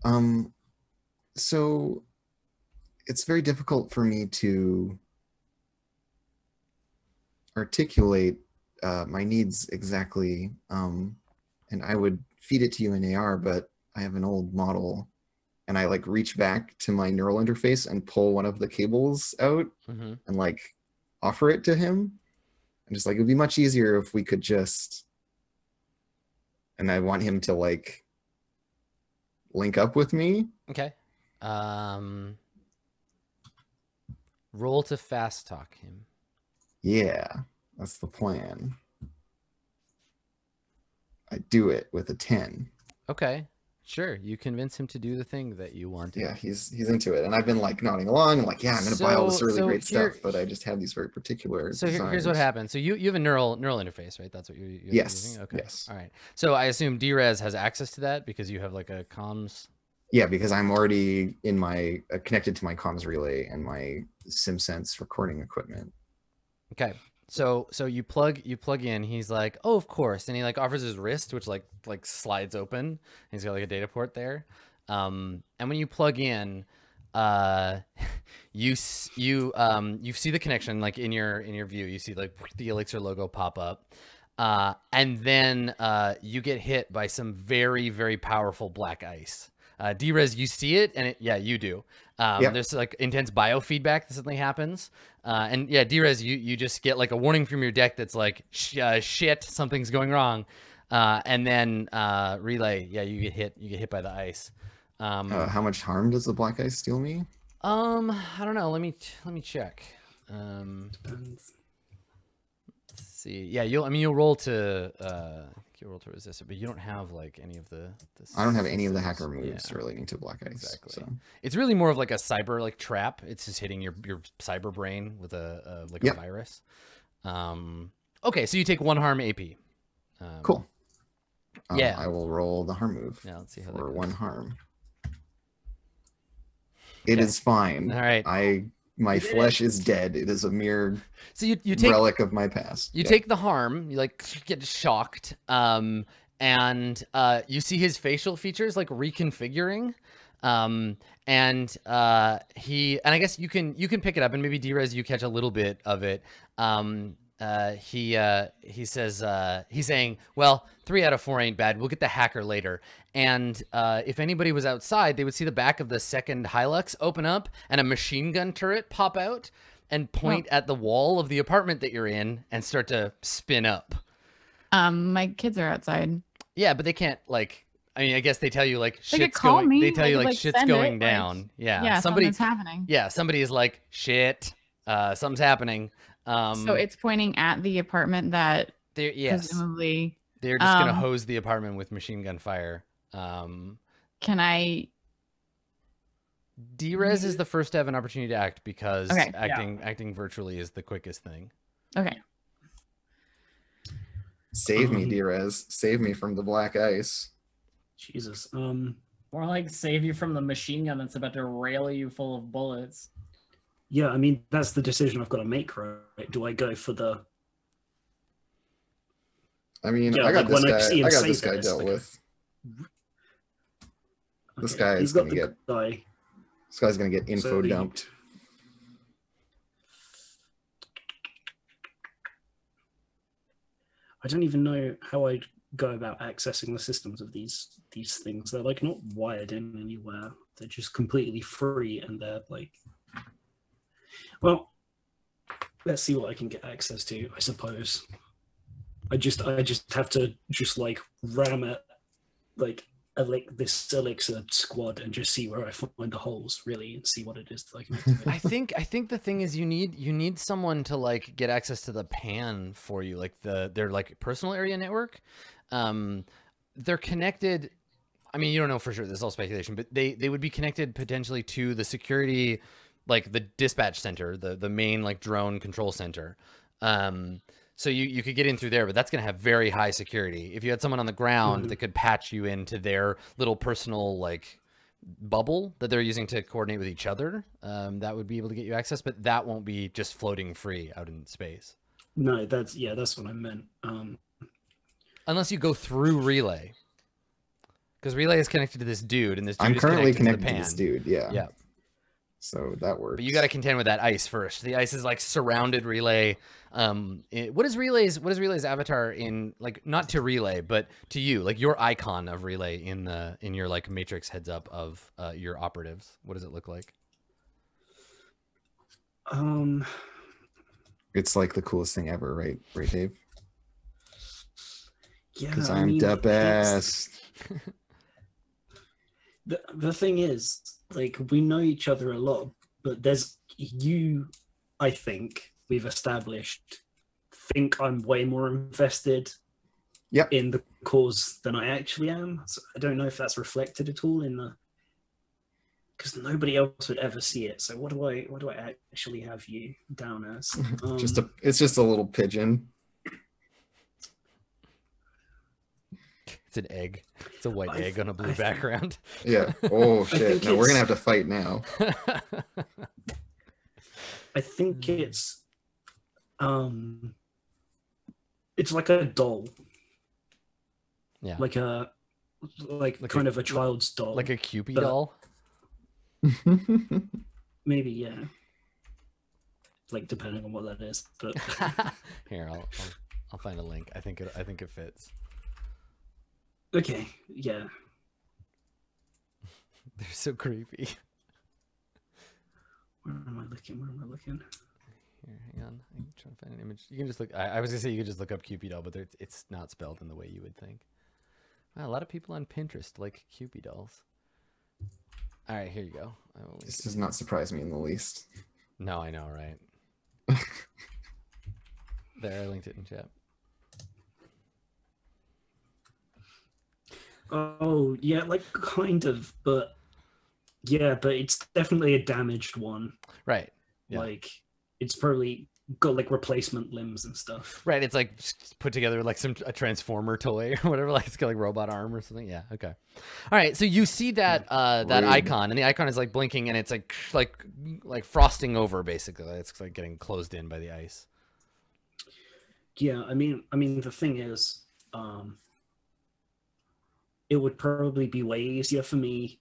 um, so it's very difficult for me to articulate uh, my needs exactly, um, and I would feed it to you in AR, but I have an old model, and I like reach back to my neural interface and pull one of the cables out hmm and like offer it to him. I'm just like, it'd be much easier if we could just. And I want him to like link up with me. Okay. Um, roll to fast talk him. Yeah, that's the plan. I do it with a 10. Okay. Sure. You convince him to do the thing that you want. Yeah, he's he's into it. And I've been like nodding along and like, yeah, I'm gonna buy all this really so great here- stuff, but I just have these very particular So here, here's what happens. So you, you have a neural neural interface, right? That's what you're, you're Yes, using. Okay. yes. All right. So I assume Drez has access to that because you have like a comms. Yeah, because I'm already in my uh, connected to my comms relay and my SimSense recording equipment. Okay. So so you plug you plug in. He's like, oh, of course, and he like offers his wrist, which like like slides open. He's got like a data port there. Um, and when you plug in, uh, you you um you see the connection like in your in your view. You see like the Elixir logo pop up. Uh, and then uh, you get hit by some very very powerful black ice. Uh, Drez, you see it, and it, yeah, you do. Um, Yep. There's like intense biofeedback that suddenly happens, uh, and yeah, Drez, you you just get like a warning from your deck that's like Sh- uh, shit, something's going wrong, uh, and then uh, relay, yeah, you get hit, you get hit by the ice. Um, Uh, how much harm does the black ice deal me? um, I don't know. Let me let me check. Um, Depends. See. Yeah, you'll. I mean, you'll roll to uh, you'll roll to resist it, but you don't have like any of the. the I don't have any of the hacker moves Yeah. relating to black ice. exactly. So. It's really more of like a cyber like trap. It's just hitting your your cyber brain with a, a like Yep. a virus. Um. Okay, so you take one harm AP. Um, Cool. Um, yeah. I will roll the harm move Yeah. Let's see how that for goes. one harm. It is Okay. fine. All right. I my You did it. flesh is dead. It is a mere So you you take relic of my past. You Yeah. take the harm, you like get shocked, um, and uh, you see his facial features like reconfiguring, um, and uh, he and I guess you can you can pick it up and maybe Drez you catch a little bit of it. Um, uh, he uh, he says uh, he's saying, well, three out of four ain't bad. We'll get the hacker later. And uh, if anybody was outside, they would see the back of the second Hilux open up and a machine gun turret pop out and point at the wall of the apartment that you're in and start to spin up. Um, my kids are outside. Yeah, but they can't like. I mean, I guess they tell you like They shit's call going. me, They tell you like like, shit's send it, going like- down. yeah, Yeah, somebody. something's happening. Yeah, somebody is like shit. Uh, something's happening. Um, so it's pointing at the apartment that they're, yes, presumably they're just gonna um, hose the apartment with machine gun fire. Um, can I Drez is the first to have an opportunity to act because Okay. Yeah. acting acting virtually is the quickest thing. okay. Save me, Um, Drez. Save me from the black ice. Jesus. Um. Or like save you from the machine gun that's about to rail you full of bullets. Yeah. I mean, that's the decision I've got to make, right? Do I go for the? I mean, Yeah, I got like, this when I guy. I got this guy this, dealt like- with. This Okay, guy is gonna the get- guy. This guy's gonna get info So you- dumped. I don't even know how I'd go about accessing the systems of these these things. They're like not wired in anywhere. They're just completely free, and they're like, well, let's see what I can get access to. I suppose. I just I just have to just like ram it, like elec this elixir squad and just see where I find the holes really and see what it is that I can. I think I think the thing is you need you need someone to like get access to the pan for you, like the their like personal area network. Um, they're connected. I mean, you don't know for sure. This is all speculation, but they they would be connected potentially to the security, like the dispatch center, the the main like drone control center. Um, so you you could get in through there, but that's going to have very high security. If you had someone on the ground Mhm. that could patch you into their little personal like bubble that they're using to coordinate with each other, um, that would be able to get you access. But that won't be just floating free out in space no, that's yeah, that's what I meant. Um, unless you go through relay. Because relay is connected to this dude, and this dude I'm is currently connected, connected to, to the pan. this dude. Yeah. Yeah. So that works. But you got to contend with that ice first. The ice is like surrounded relay. Um, it- what is relays? What is relays avatar in like not to relay, but to you, like your icon of relay in the in your like matrix heads up of uh, your operatives. What does it look like? Um, It's like the coolest thing ever, right? Right, Dave? yeah, Because I I'm mean, the best. The, the thing is, like, we know each other a lot, but there's you, I think, we've established, think I'm way more invested Yep. in the cause than I actually am. So I don't know if that's reflected at all in the because nobody else would ever see it. So what do I what do I actually have you down as? just Um, a it's just a little pigeon. It's an egg. It's a white I egg on a blue I background. Yeah. Oh shit. think No, we're gonna have to fight now. I think Mm. it's um it's like a doll. Yeah. Like a like, Like a- kind of a child's doll. like a Kewpie doll. maybe yeah. Like depending on what that is. But Here, I'll, I'll I'll find a link. I think it I think it fits. Okay, yeah. They're so creepy. Where am I looking? Where am I looking? Here, hang on. I'm trying to find an image. You can just look. I, I was gonna say you could just look up Kewpie doll, but there- it's not spelled in the way you would think. Wow, a lot of people on Pinterest like Kewpie dolls. All right, here you go. I will link this it. does not surprise me in the least. No, I know, right? there, I linked it in chat. Oh yeah, like kind of, but yeah, but it's definitely a damaged one. Right, Yeah. Like it's probably got like replacement limbs and stuff. right. It's like put together like some a transformer toy or whatever. Like it's got like robot arm or something. Yeah. Okay. All right. So you see that uh that Rude. icon, and the icon is like blinking, and it's like like like frosting over basically. It's like getting closed in by the ice. Yeah, I mean, I mean, the thing is, um, it would probably be way easier for me.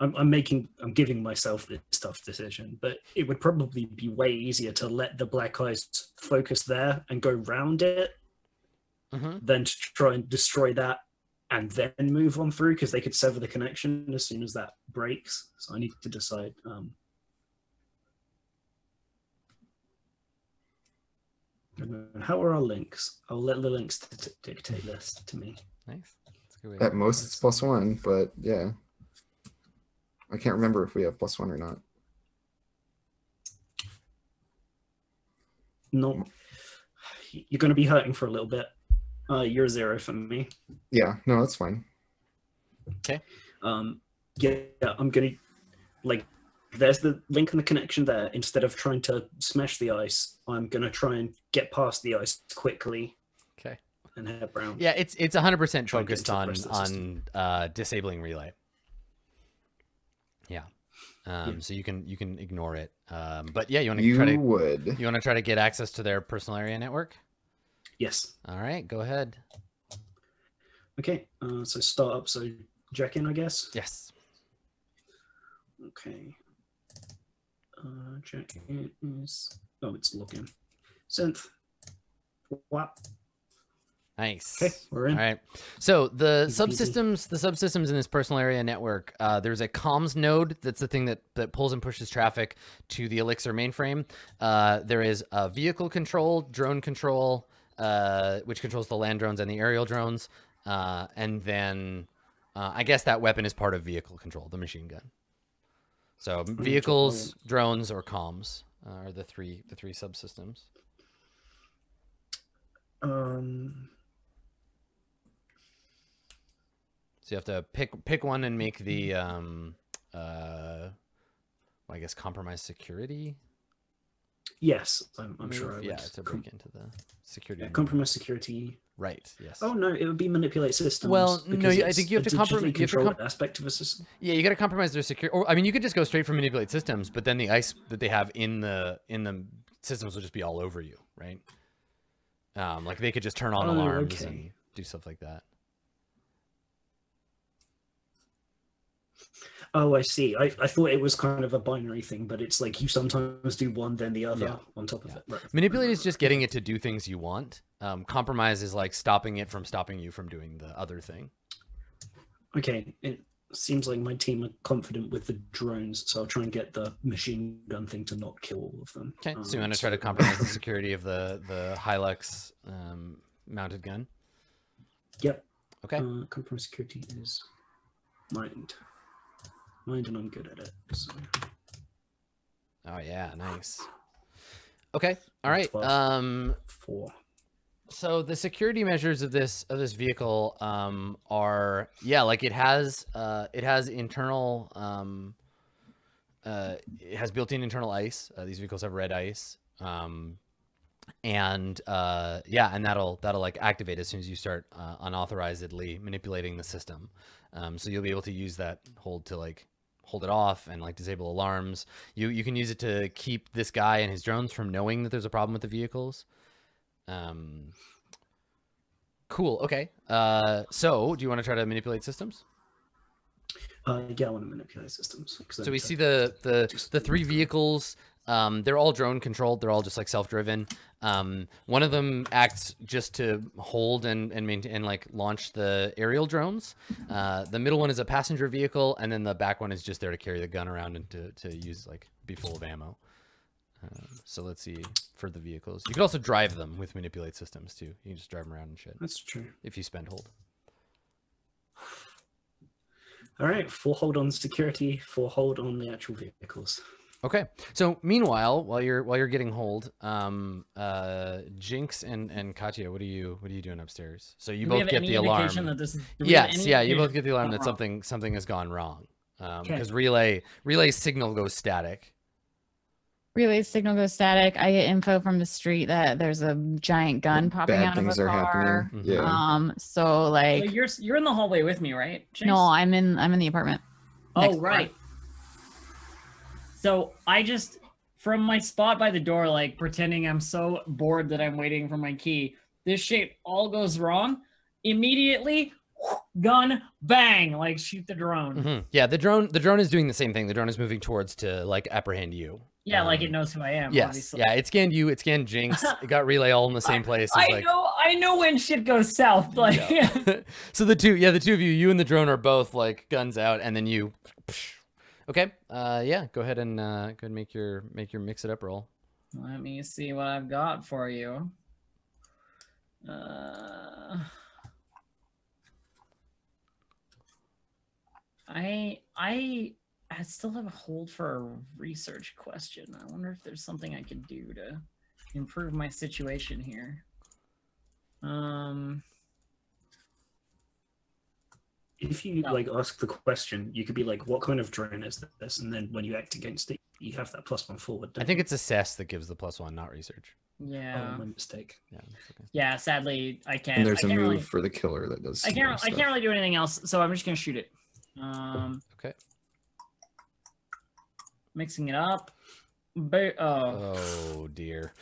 I'm, I'm making, I'm giving myself this tough decision, but it would probably be way easier to let the black eyes focus there and go round it Mm-hmm. than to try and destroy that and then move on through because they could sever the connection as soon as that breaks. So I need to decide. Um, how are our links? I'll let the links t- dictate this to me. Nice. That's a good At most it's plus one, but yeah. I can't remember if we have plus one or not. No, you're going to be hurting for a little bit. Uh, you're zero for me. Yeah, no, that's fine. Okay. Um yeah, yeah, i'm gonna like there's the link and the connection there instead of trying to smash the ice i'm gonna try and get past the ice quickly Okay. And head round Yeah, it's it's 100% Try and get focused on rest on uh, disabling relay. Yeah. Um, Yeah. So you can you can ignore it. Um, but yeah, you want to try to would. you want to try to get access to their personal area network. yes All right, go ahead. okay uh so start up so jack in i guess Yes. okay uh jack in is oh it's looking synth what Nice. okay we're in right. So the Easy subsystems, the subsystems in this personal area network, uh, there's a comms node. That's the thing that that pulls and pushes traffic to the Elixir mainframe. Uh, there is a vehicle control, drone control, uh, which controls the land drones and the aerial drones, uh, and then uh, I guess that weapon is part of vehicle control, the machine gun. So vehicles, drones, or comms uh, are the three the three subsystems. um So you have to pick pick one and make the um uh well, I guess compromise security. yes i'm, I'm sure i would yeah, to break into the security. yeah, compromise security Right. Yes. Oh no, it would be manipulate systems. Well, no, because I think you have to comprom- digitally you have to controlled aspect of a system. Yeah, you got to compromise their security. Or I mean, you could just go straight for manipulate systems, but then the ice that they have in the in the systems will just be all over you, right? Um, like they could just turn on Oh, alarms okay. and do stuff like that. Oh, I see. I, I thought it was kind of a binary thing, but it's like you sometimes do one, then the other Yeah. on top of Yeah. it. Right. Manipulate is just getting it to do things you want. Um, compromise is like stopping it from stopping you from doing the other thing. Okay. It seems like my team are confident with the drones, so I'll try and get the machine gun thing to not kill all of them. Okay, so you Um, want to try to compromise the security of the the Hilux um, mounted gun? Yep. Okay. Uh, compromise security is mind. Mind, and I'm good at it. So. Oh yeah, nice. Okay, all right. Um, Four. so the security measures of this of this vehicle um are yeah like it has uh it has internal um uh it has built-in internal ice uh, these vehicles have red ice um and uh yeah and that'll that'll like activate as soon as you start uh, unauthorizedly manipulating the system um so you'll be able to use that hold to like hold it off and like disable alarms you you can use it to keep this guy and his drones from knowing that there's a problem with the vehicles um, cool. Okay. Uh, so do you want to try to manipulate systems? Uh, yeah, I want to manipulate systems. So we see the the the three vehicles. Um, they're all drone controlled. They're all just like self-driven. Um, one of them acts just to hold and and maintain and like launch the aerial drones. Uh, the middle one is a passenger vehicle, and then the back one is just there to carry the gun around and to to use like be full of ammo. Um, so let's see for the vehicles. You could also drive them with manipulate systems too. You can just drive them around and shit That's true. if you spend hold. All right, four hold on security, four hold on the actual vehicles. Okay. So meanwhile, while you're while you're getting hold, um, uh, Jinx and and Katya, what are you what are you doing upstairs? So you Do we both have get any the alarm. That this is, do we have yes, yeah, you both get the alarm that gone wrong? something something has gone wrong. Um, Okay. because relay relay signal goes static. Relay signal goes static. I get info from the street that there's a giant gun popping out of things a are car. happening. Mhm. Yeah. Um, so So like, you're you're in the hallway with me, right? Chase? no, I'm in. I'm in the apartment. Oh door. right. So I just from my spot by the door, like pretending I'm so bored that I'm waiting for my key. This shit all goes wrong. Immediately, gun, bang! Like shoot the drone. Mhm. Yeah, the drone the drone is doing the same thing. The drone is moving towards to like apprehend you. Yeah, like it Um, knows who I am. Yes, obviously. yeah, it scanned you. It scanned Jinx. It got relay all in the same place. It's I like, know. I know when shit goes south. Like Yeah. so the two, yeah, the two of you, you and the drone are both like guns out, and then you. Okay. Uh, yeah. Go ahead and uh, go ahead and make your make your mix it up roll. Let me see what I've got for you. Uh, I I I still have a hold for a research question. I wonder if there's something I could do to improve my situation here. Um, If you No. like ask the question, you could be like, "What kind of drone is this?" And then when you act against it, you have that plus one forward. I think you? it's assess that gives the plus one, not research. yeah, Oh, my mistake. Yeah. okay. yeah. Sadly, I can't. and there's I a can't move really- for the killer that does. I can't. I can't really do anything else, so I'm just gonna shoot it. Um, Okay. mixing it up. Bo- oh, Oh dear.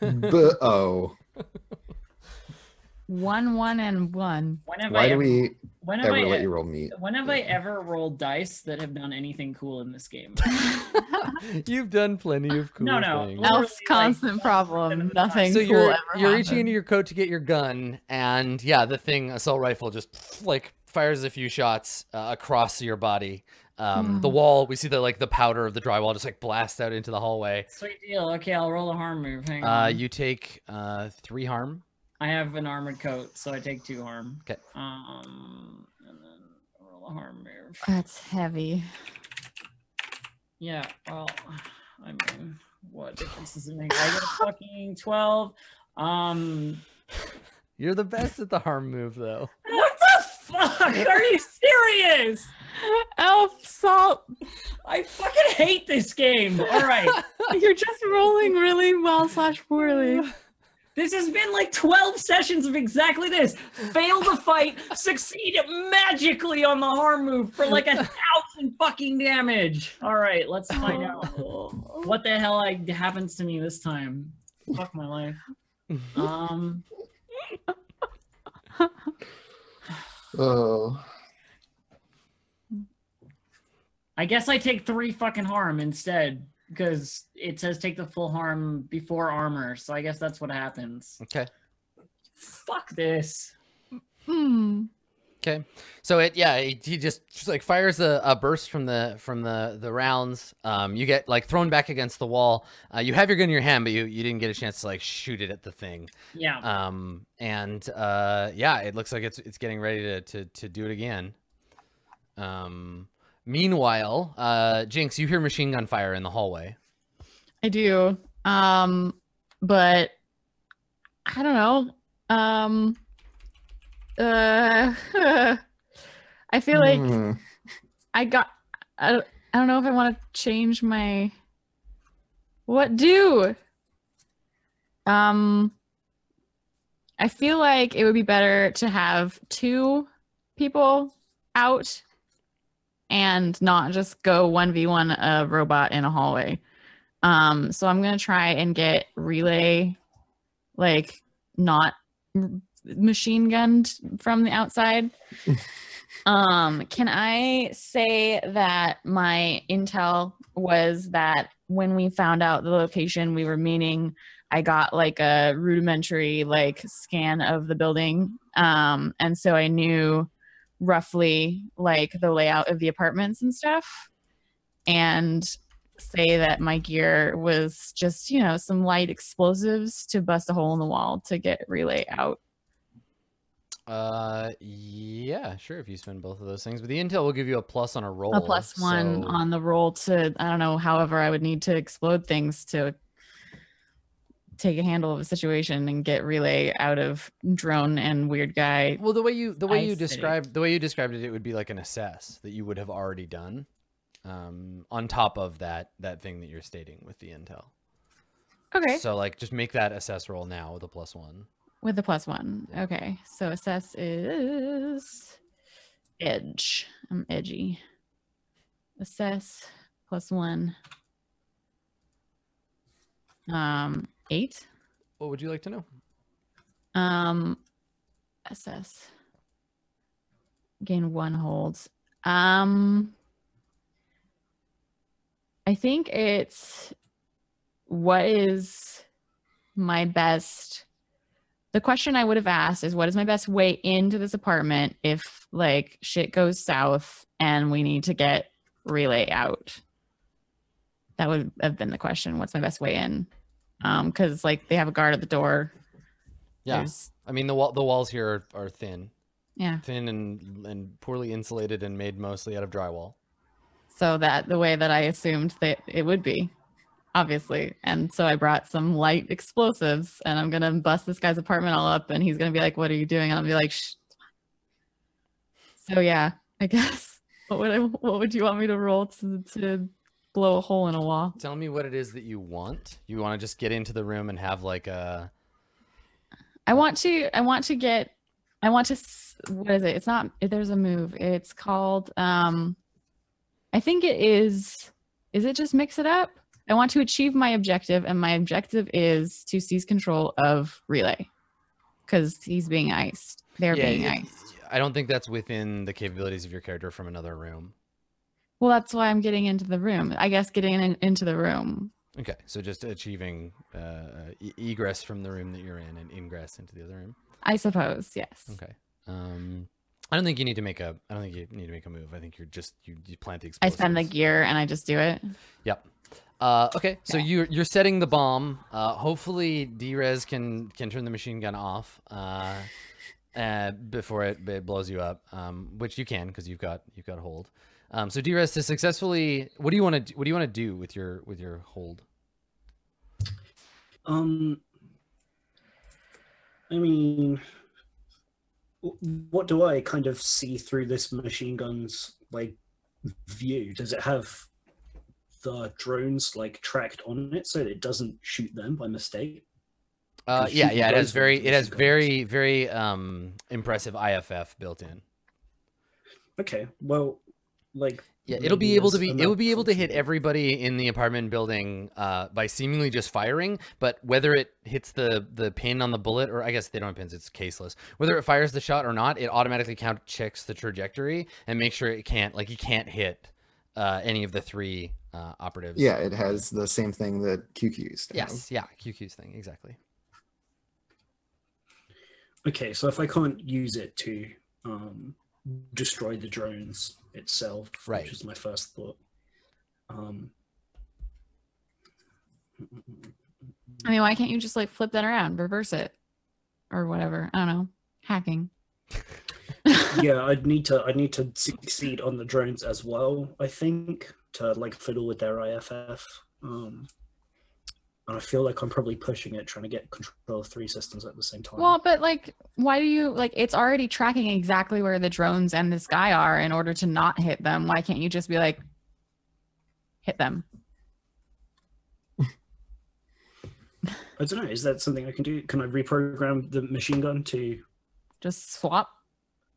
But oh, One, one, and one. when have why I do ever, we when have ever I let you roll meat? when have I ever rolled dice that have done anything cool in this game? You've done plenty of cool No, no. things. Literally, Elf's like, constant problem. Nothing So cool you're ever you're reaching into your coat to get your gun, and yeah, the thing assault rifle just like fires a few shots uh, across your body. Um, The Mm. wall, we see the like the powder of the drywall just like blast out into the hallway. Sweet deal. Okay, I'll roll a harm move. Hang Uh, on. you take uh three harm. I have an armored coat, so I take two harm. Okay. Um, and then roll a harm move. That's heavy. Yeah. Well, I mean, what difference does it make? I get a fucking twelve. Um, You're the best at the harm move though. what the fuck? Are you serious? Elf salt. I fucking hate this game. All right. You're just rolling really well slash poorly. This has been like 12 sessions of exactly this. Fail the fight, succeed magically on the harm move for like a thousand fucking damage. All right, let's find out what the hell I, happens to me this time. Fuck my life. Um, Oh, I guess I take three fucking harm instead because it says take the full harm before armor. So I guess that's what happens. Okay. Fuck this. Hmm. Okay, so it yeah he, he just, just like fires a, a burst from the from the the rounds. Um, you get like thrown back against the wall. Uh, you have your gun in your hand, but you you didn't get a chance to like shoot it at the thing. Yeah. Um, and uh, yeah, it looks like it's it's getting ready to to to do it again. Um, meanwhile, uh, Jinx, you hear machine gun fire in the hallway. I do. Um, but I don't know. Um, uh, I feel like Hmm. I got. I don't, I don't know if I want to change my. What do? Um, I feel like it would be better to have two people out and not just go 1v1 a robot in a hallway. Um, so I'm gonna try and get relay, like not machine gunned from the outside. um, can I say that my intel was that when we found out the location we were meaning, I got like a rudimentary like scan of the building, um, and so I knew roughly like the layout of the apartments and stuff, and say that my gear was just you know some light explosives to bust a hole in the wall to get relay out Uh, yeah, sure. If you spend both of those things, but the intel will give you a plus on a roll. a plus one so- on the roll to i don't know however i would need to explode things to take a handle of a situation and get relay out of drone and weird guy Well, the way you the way you described the way you described it, it would be like an assess that you would have already done, um, on top of that that thing that you're stating with the intel. okay. So like, just make that assess roll now with a plus one. with the plus one. Okay. So assess is edge. I'm edgy. Assess plus one. Um eight What would you like to know? Um, assess. Gain one hold. Um, I think it's what is my best. The question I would have asked is what is my best way into this apartment if like shit goes south and we need to get relay out? That would have been the question. What's my best way in? Um, because like they have a guard at the door. Yeah, There's- I mean the wall the walls here are, are thin, yeah. thin and and poorly insulated and made mostly out of drywall. so that the way that I assumed that it would be, obviously. And so I brought some light explosives, and I'm gonna bust this guy's apartment all up, and he's gonna be like, "What are you doing?" And I'll be like, Shh. So yeah, I guess. What would I? What would you want me to roll to to blow a hole in a wall? Tell me what it is that you want. You want to just get into the room and have like a I want to. I want to get. I want to. What is it? It's not. There's a move. It's called. Um, I think it is. Is it just mix it up? I want to achieve my objective, and my objective is to seize control of relay, because he's being iced. They're Yeah, being iced. I don't think that's within the capabilities of your character from another room. Well, that's why I'm getting into the room. I guess getting in, into the room. Okay, so just achieving uh, e- egress from the room that you're in and ingress into the other room. I suppose. Yes. Okay. Um, I don't think you need to make a. I don't think you need to make a move. I think you're just you, you plant the I spend the gear and I just do it. Yep. Uh, okay, so you're you're setting the bomb. Uh, hopefully, Drez can can turn the machine gun off uh, uh, before it, it blows you up, um, which you can because you've got you've got hold. Um, so Drez to successfully, what do you want to what do you want to do with your with your hold? Um, I mean, what do I kind of see through this machine gun's like view? Does it have the drones like tracked on it so it doesn't shoot them by mistake? Uh, yeah, yeah, it has very it has guns. very very um impressive IFF built in. Okay, well, like Yeah, it'll be able to be it will be able to hit everybody in the apartment building uh, by seemingly just firing, but whether it hits the the pin on the bullet or I guess they don't have pins, it's caseless. Whether it fires the shot or not, it automatically count checks the trajectory and makes sure it can't like you can't hit uh, any of the three uh, operatives. Yeah, it has the same thing that QQ used. Yes. Yeah. QQ's thing exactly. Okay, so if I can't use it to um, destroy the drones itself, Right. which is my first thought. Um, I mean, why can't you just like flip that around, reverse it, or whatever? I don't know. Hacking. yeah, I'd need to I'd need to succeed on the drones as well. I think to like fiddle with their IFF. Um, and I feel like I'm probably pushing it, trying to get control of three systems at the same time. Well, but like, why do you like? It's already tracking exactly where the drones and this guy are in order to not hit them. Why can't you just be like, hit them? I don't know. Is that something I can do? Can I reprogram the machine gun to Just swap.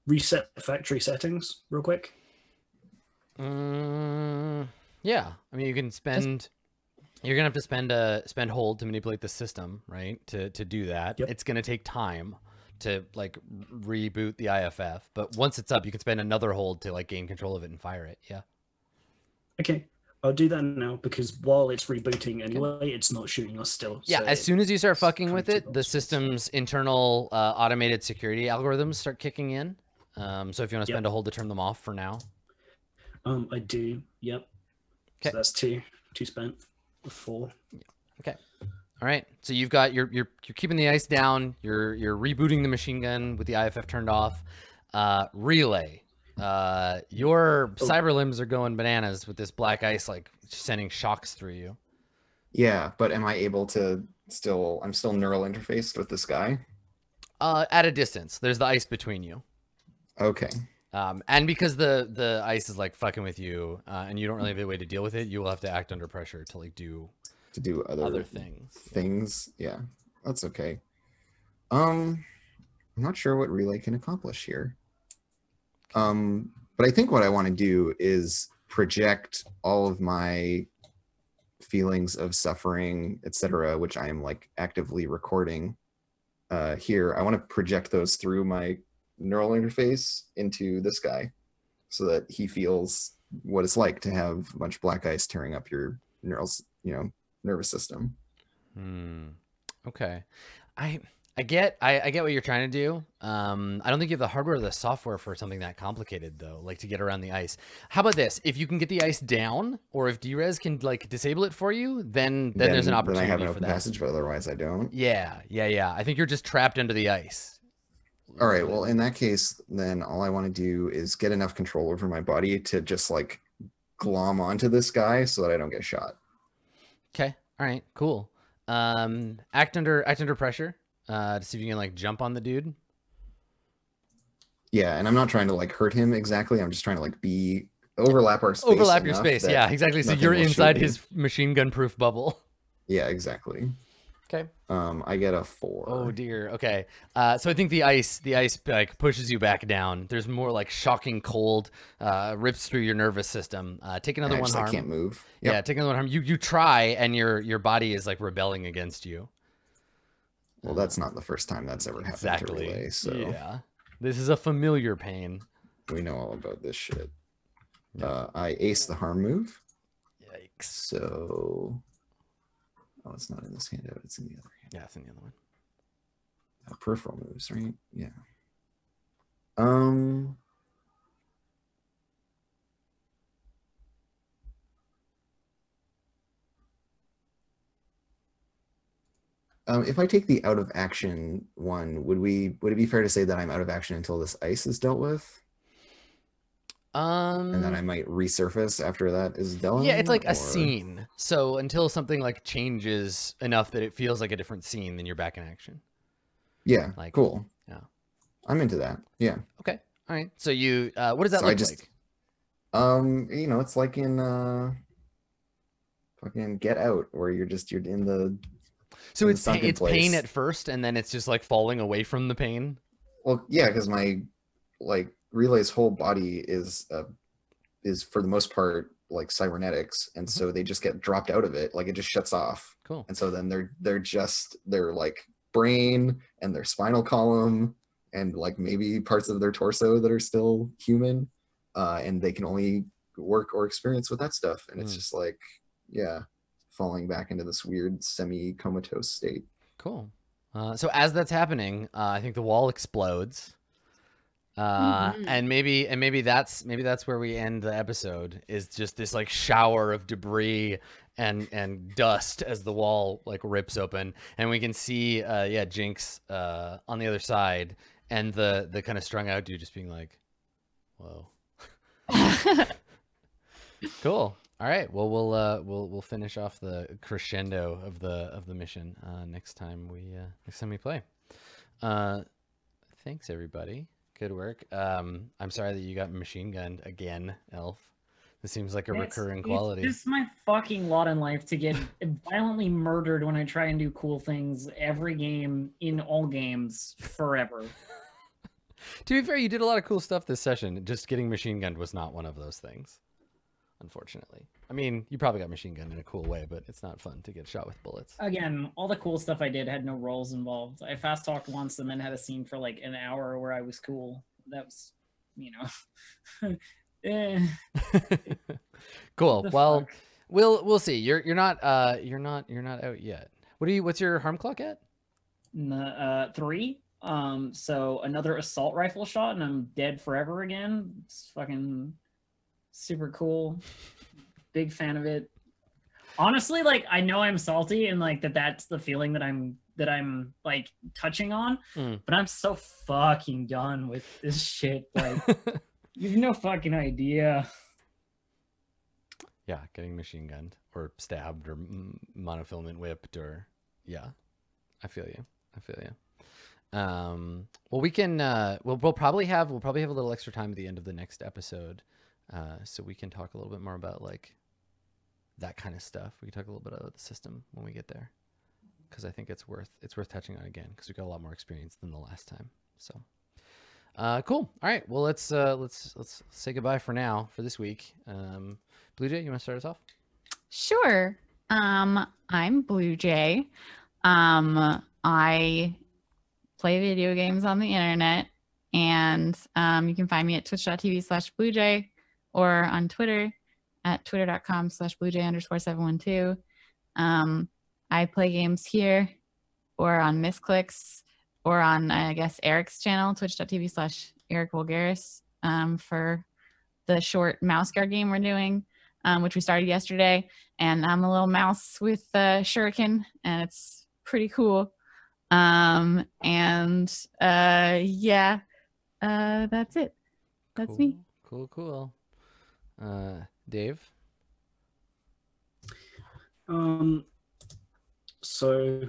reset the factory settings real quick? Mm, yeah. I mean, you can spend. You're gonna have to spend a spend hold to manipulate the system, right? To to do that, Yep. it's gonna take time to like reboot the IFF. But once it's up, you can spend another hold to like gain control of it and fire it. Yeah. Okay, I'll do that now because while it's rebooting anyway, it's not shooting us still. Yeah, so as soon as you start fucking with it, the system's internal uh, automated security algorithms start kicking in. Um, so if you want to Yep. spend a hold to turn them off for now, Um, I do. Yep. Okay. So that's two. Two spent. Four. all right. So you've got you're you're you're keeping the ice down. You're you're rebooting the machine gun with the IFF turned off. Uh, relay. Uh, your Oh. cyber limbs are going bananas with this black ice, like sending shocks through you. Yeah, but am I able to still? I'm still neural interfaced with this guy. Uh, at a distance, there's the ice between you. Okay. Um, and because the the ice is like fucking with you, uh, and you don't really have a way to deal with it, you will have to act under pressure to like do To do other other things. things. Yeah, that's okay. Um, I'm not sure what relay can accomplish here. Um, but I think what I want to do is project all of my feelings of suffering, etc., which I am like actively recording uh, here. I want to project those through my neural interface into this guy, so that he feels what it's like to have a bunch of black ice tearing up your neural, you know, nervous system. Hmm. Okay. I I get I, I get what you're trying to do. Um, I don't think you have the hardware or the software for something that complicated though, like to get around the ice. How about this? If you can get the ice down, or if Drez can like disable it for you, then then, there's an Then opportunity I have an for open passage, but otherwise I don't. Yeah, yeah, yeah. I think you're just trapped under the ice. All right. Well, in that case, then all I want to do is get enough control over my body to just like glom onto this guy so that I don't get shot. Okay. All right. Cool. Um, act under act under pressure. Uh, to see if you can like jump on the dude. Yeah, and I'm not trying to like hurt him exactly. I'm just trying to like be overlap our space. Overlap your space. Yeah, exactly. So you're inside his machine gun proof bubble. Yeah, exactly. Okay. Um, I get a four. Oh dear. Okay. Uh, so I think the ice, the ice like pushes you back down. There's more like shocking cold, uh, rips through your nervous system. Uh, take another I one just, harm. like, can't move. Yeah, take another one harm. You you try and your your body is like rebelling against you. Well, that's not the first time that's ever happened exactly. to relay, so Yeah. This is a familiar pain. we know all about this shit. Yeah. Uh, I ace the harm move. Yikes. So, oh, it's not in this handout. It's in the other hand. Yeah, it's in the other one. Uh, peripheral moves, right? Yeah. Um. Um, if I take the out of action one, would we would it be fair to say that I'm out of action until this ice is dealt with, Um. and then I might resurface after that is done? Yeah, it's like a scene. So until something like changes enough that it feels like a different scene, then you're back in action. Yeah, like- cool. yeah. I'm into that. Yeah. Okay. All right. So you, uh, what does that So I look just- like? Um, you know, it's like in uh fucking Get Out, where you're just you're in the So in the it's pa- sunken it's pain at first, and then it's just like falling away from the pain. well, yeah, because my like relay's whole body is uh is for the most part like cybernetics, and so they just get dropped out of it, like it just shuts off, Cool. and so then they're they're just their like brain and their spinal column and like maybe parts of their torso that are still human, uh, and they can only work or experience with that stuff and it's Mm. just like yeah falling back into this weird semi comatose state Cool. Uh, so as that's happening, uh, I think the wall explodes. Uh, Mhm. and maybe and maybe that's maybe that's where we end the episode is just this like shower of debris and and dust as the wall like rips open. And we can see uh yeah Jinx uh on the other side and the the kind of strung out dude just being like whoa. Cool. All right. Well we'll uh we'll we'll finish off the crescendo of the of the mission uh next time we uh next time we play. Uh thanks everybody good work. Um i'm sorry that you got machine gunned again elf. This seems like a It's- recurring it's quality. just my fucking lot in life to get violently murdered when I try and do cool things every game in all games forever. to be fair you did a lot of cool stuff this session. Just getting machine gunned was not one of those things unfortunately i mean you probably got machine gunned in a cool way but it's not fun to get shot with bullets Again, all the cool stuff I did had no roles involved. I fast talked once and then had a scene for like an hour where I was cool. That was, you know. eh, cool well fuck? we'll we'll see you're you're not uh you're not you're not out yet what do you what's your harm clock at uh, three. Um, so another assault rifle shot, and I'm dead forever again. It's fucking super cool. Big fan of it. Honestly, like I know I'm salty, and like that that's the feeling that I'm that I'm like touching on. Mm. But I'm so fucking done with this shit. Like you've no fucking idea. yeah getting machine gunned or stabbed or m- monofilament whipped or yeah i feel you i feel you um well we can uh we'll, we'll probably have we'll probably have a little extra time at the end of the next episode uh so we can talk a little bit more about like that kind of stuff. We can talk a little bit about the system when we get there. Because i think it's worth it's worth touching on again because we got a lot more experience than the last time. So uh cool. All right. Well let's uh let's let's say goodbye for now for this week. Um blue jay you want to start us off? Sure. Um, I'm Blue Jay. Um, I play video games on the internet, and um, you can find me at twitch.tv slash bluejay or on Twitter at twitter.com slash bluejay underscore 712. Um, I play games here or on Misclicks or on, I guess, Eric's channel, twitch.tv slash Eric Vulgaris um, for the short mouse guard game we're doing, um, which we started yesterday and I'm a little mouse with uh, shuriken, and it's pretty cool. Um, and uh, yeah, uh, that's it. That's me. Cool, cool. Uh, Dave. Um, so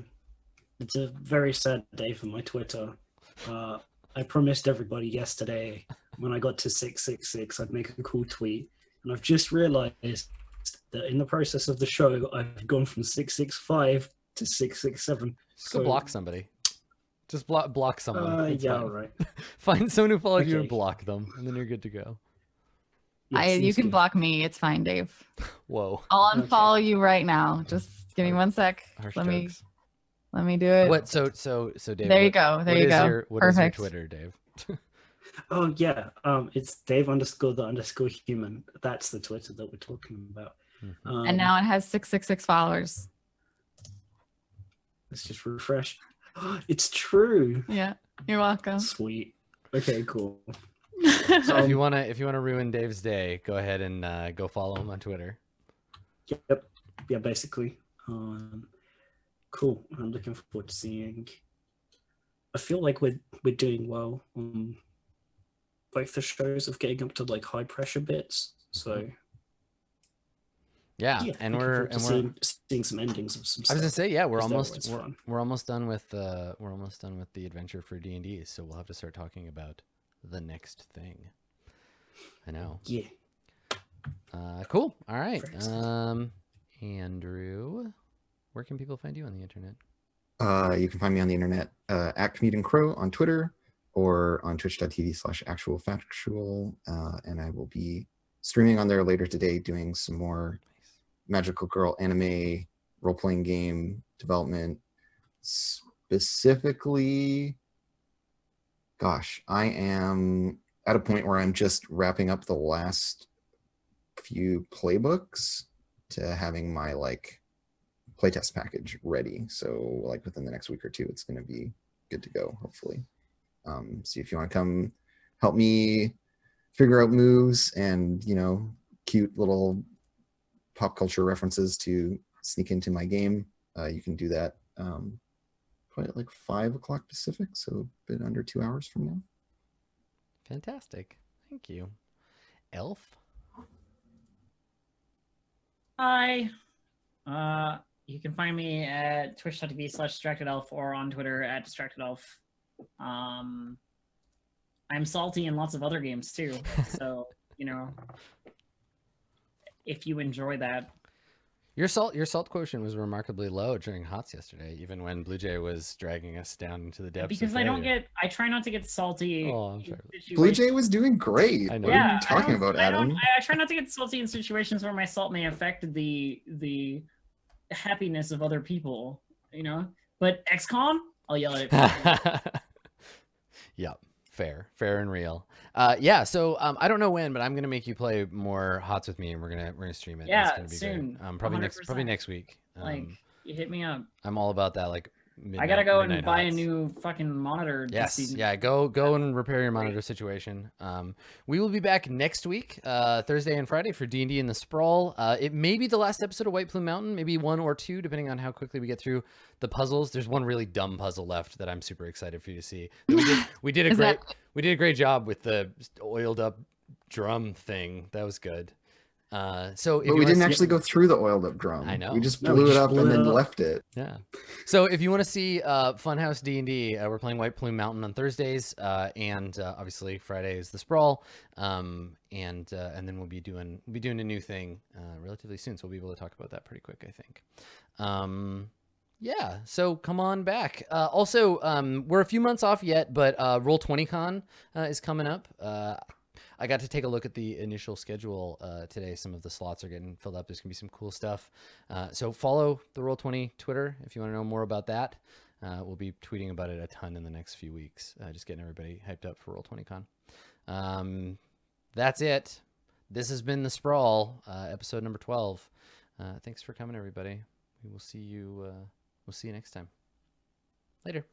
it's a very sad day for my Twitter. Uh, I promised everybody yesterday when I got to 666 I'd make a cool tweet, and I've just realized that in the process of the show I've gone from 665 to 667. Just go So- block somebody. Just block block someone. Uh, yeah, fine. all right. Find someone who follows you and Okay. block them, and then you're good to go. I, you can good. block me. It's fine, Dave. Whoa. I'll Okay. unfollow you right now. Just give me one sec. Harsh Let me let me do it. What? So so so Dave. there you what- go. There what you is go. Your, what is your Twitter, Dave? Oh yeah, um, it's Dave underscore the underscore human. That's the Twitter that we're talking about. Mhm. Um, and now it has six six six followers. let's just refresh. It's true. Yeah, you're welcome. Sweet. Okay, cool. So if Um, you wanna if you wanna ruin Dave's day, go ahead and uh, go follow him on Twitter. Yep. Yeah, basically. Um, cool. I'm looking forward to seeing. I feel like we're we're doing well on both the shows of getting up to like high pressure bits. So Yeah, yeah, and we're and we're. seeing, seeing some endings of some I was gonna say yeah, we're almost we're, we're almost done with uh we're almost done with the adventure for D and D. So we'll have to start talking about the next thing. I know. Yeah. Uh, cool. All right. Um, Andrew, where can people find you on the internet? Uh, you can find me on the internet uh, at Commuting Crow on Twitter or on twitch.tv slash actual factual. Uh, and I will be streaming on there later today doing some more Nice. magical girl anime role playing game development. Specifically, gosh, I am at a point where I'm just wrapping up the last few playbooks to having my like playtest package ready. So like within the next week or two, it's going to be good to go. Hopefully, um, see if you want to come help me figure out moves and you know cute little pop culture references to sneak into my game. Uh, you can do that um, probably at like five o'clock Pacific, so a bit under two hours from now. Fantastic. Thank you. Elf. Hi. Uh, you can find me at twitch.tv slash distractedelf or on Twitter at distractedelf. Um, I'm salty in lots of other games too. So, you know, if you enjoy that, Your salt your salt quotient was remarkably low during HOTS yesterday, even when Blue Jay was dragging us down into the depths. because of I don't get, I try not to get salty. Oh, I'm sorry. Blue Jay was doing great. I know. What are Yeah, you talking about, I Adam? I, I try not to get salty in situations where my salt may affect the the happiness of other people, you know. But XCOM, I'll yell at it. yep. Fair, fair and real. Uh, yeah. So um, I don't know when, but I'm gonna make you play more hots with me, and we're gonna we're gonna stream it. Yeah, it's gonna be soon. Great. Um, probably next probably next week. Um, like, you hit me up. I'm all about that. Like, I gotta go and midnight buy a new fucking monitor. Yes, season. yeah, go go and repair your Great. monitor situation. Um, we will be back next week, uh, Thursday and Friday for D and D in the Sprawl. Uh, it may be the last episode of White Plume Mountain, maybe one or two, depending on how quickly we get through the puzzles. There's one really dumb puzzle left that I'm super excited for you to see. We did we did a Is great that- we did a great job with the oiled up drum thing. That was good. Uh, so if But we didn't see- actually go through the oiled up drum. I know. We just No, we blew it just up blew and it then up. left it. Yeah. So if you want to see uh, Funhouse D and D, uh, we're playing White Plume Mountain on Thursdays, uh, and uh, obviously Friday is the Sprawl, um, and uh, and then we'll be doing we'll be doing a new thing uh, relatively soon, so we'll be able to talk about that pretty quick, I think. Um, yeah. So come on back. Uh, also, um, we're a few months off yet, but uh, Roll Twenty Con uh, is coming up. Uh, I got to take a look at the initial schedule uh, today. Some of the slots are getting filled up. There's gonna be some cool stuff. Uh, so follow the Roll Twenty Twitter if you want to know more about that. Uh, we'll be tweeting about it a ton in the next few weeks. Uh, just getting everybody hyped up for Roll Twenty Con. Um, that's it. This has been the Sprawl, uh, episode number twelve. Uh, thanks for coming, everybody. We will see you. We'll see you next time. Later.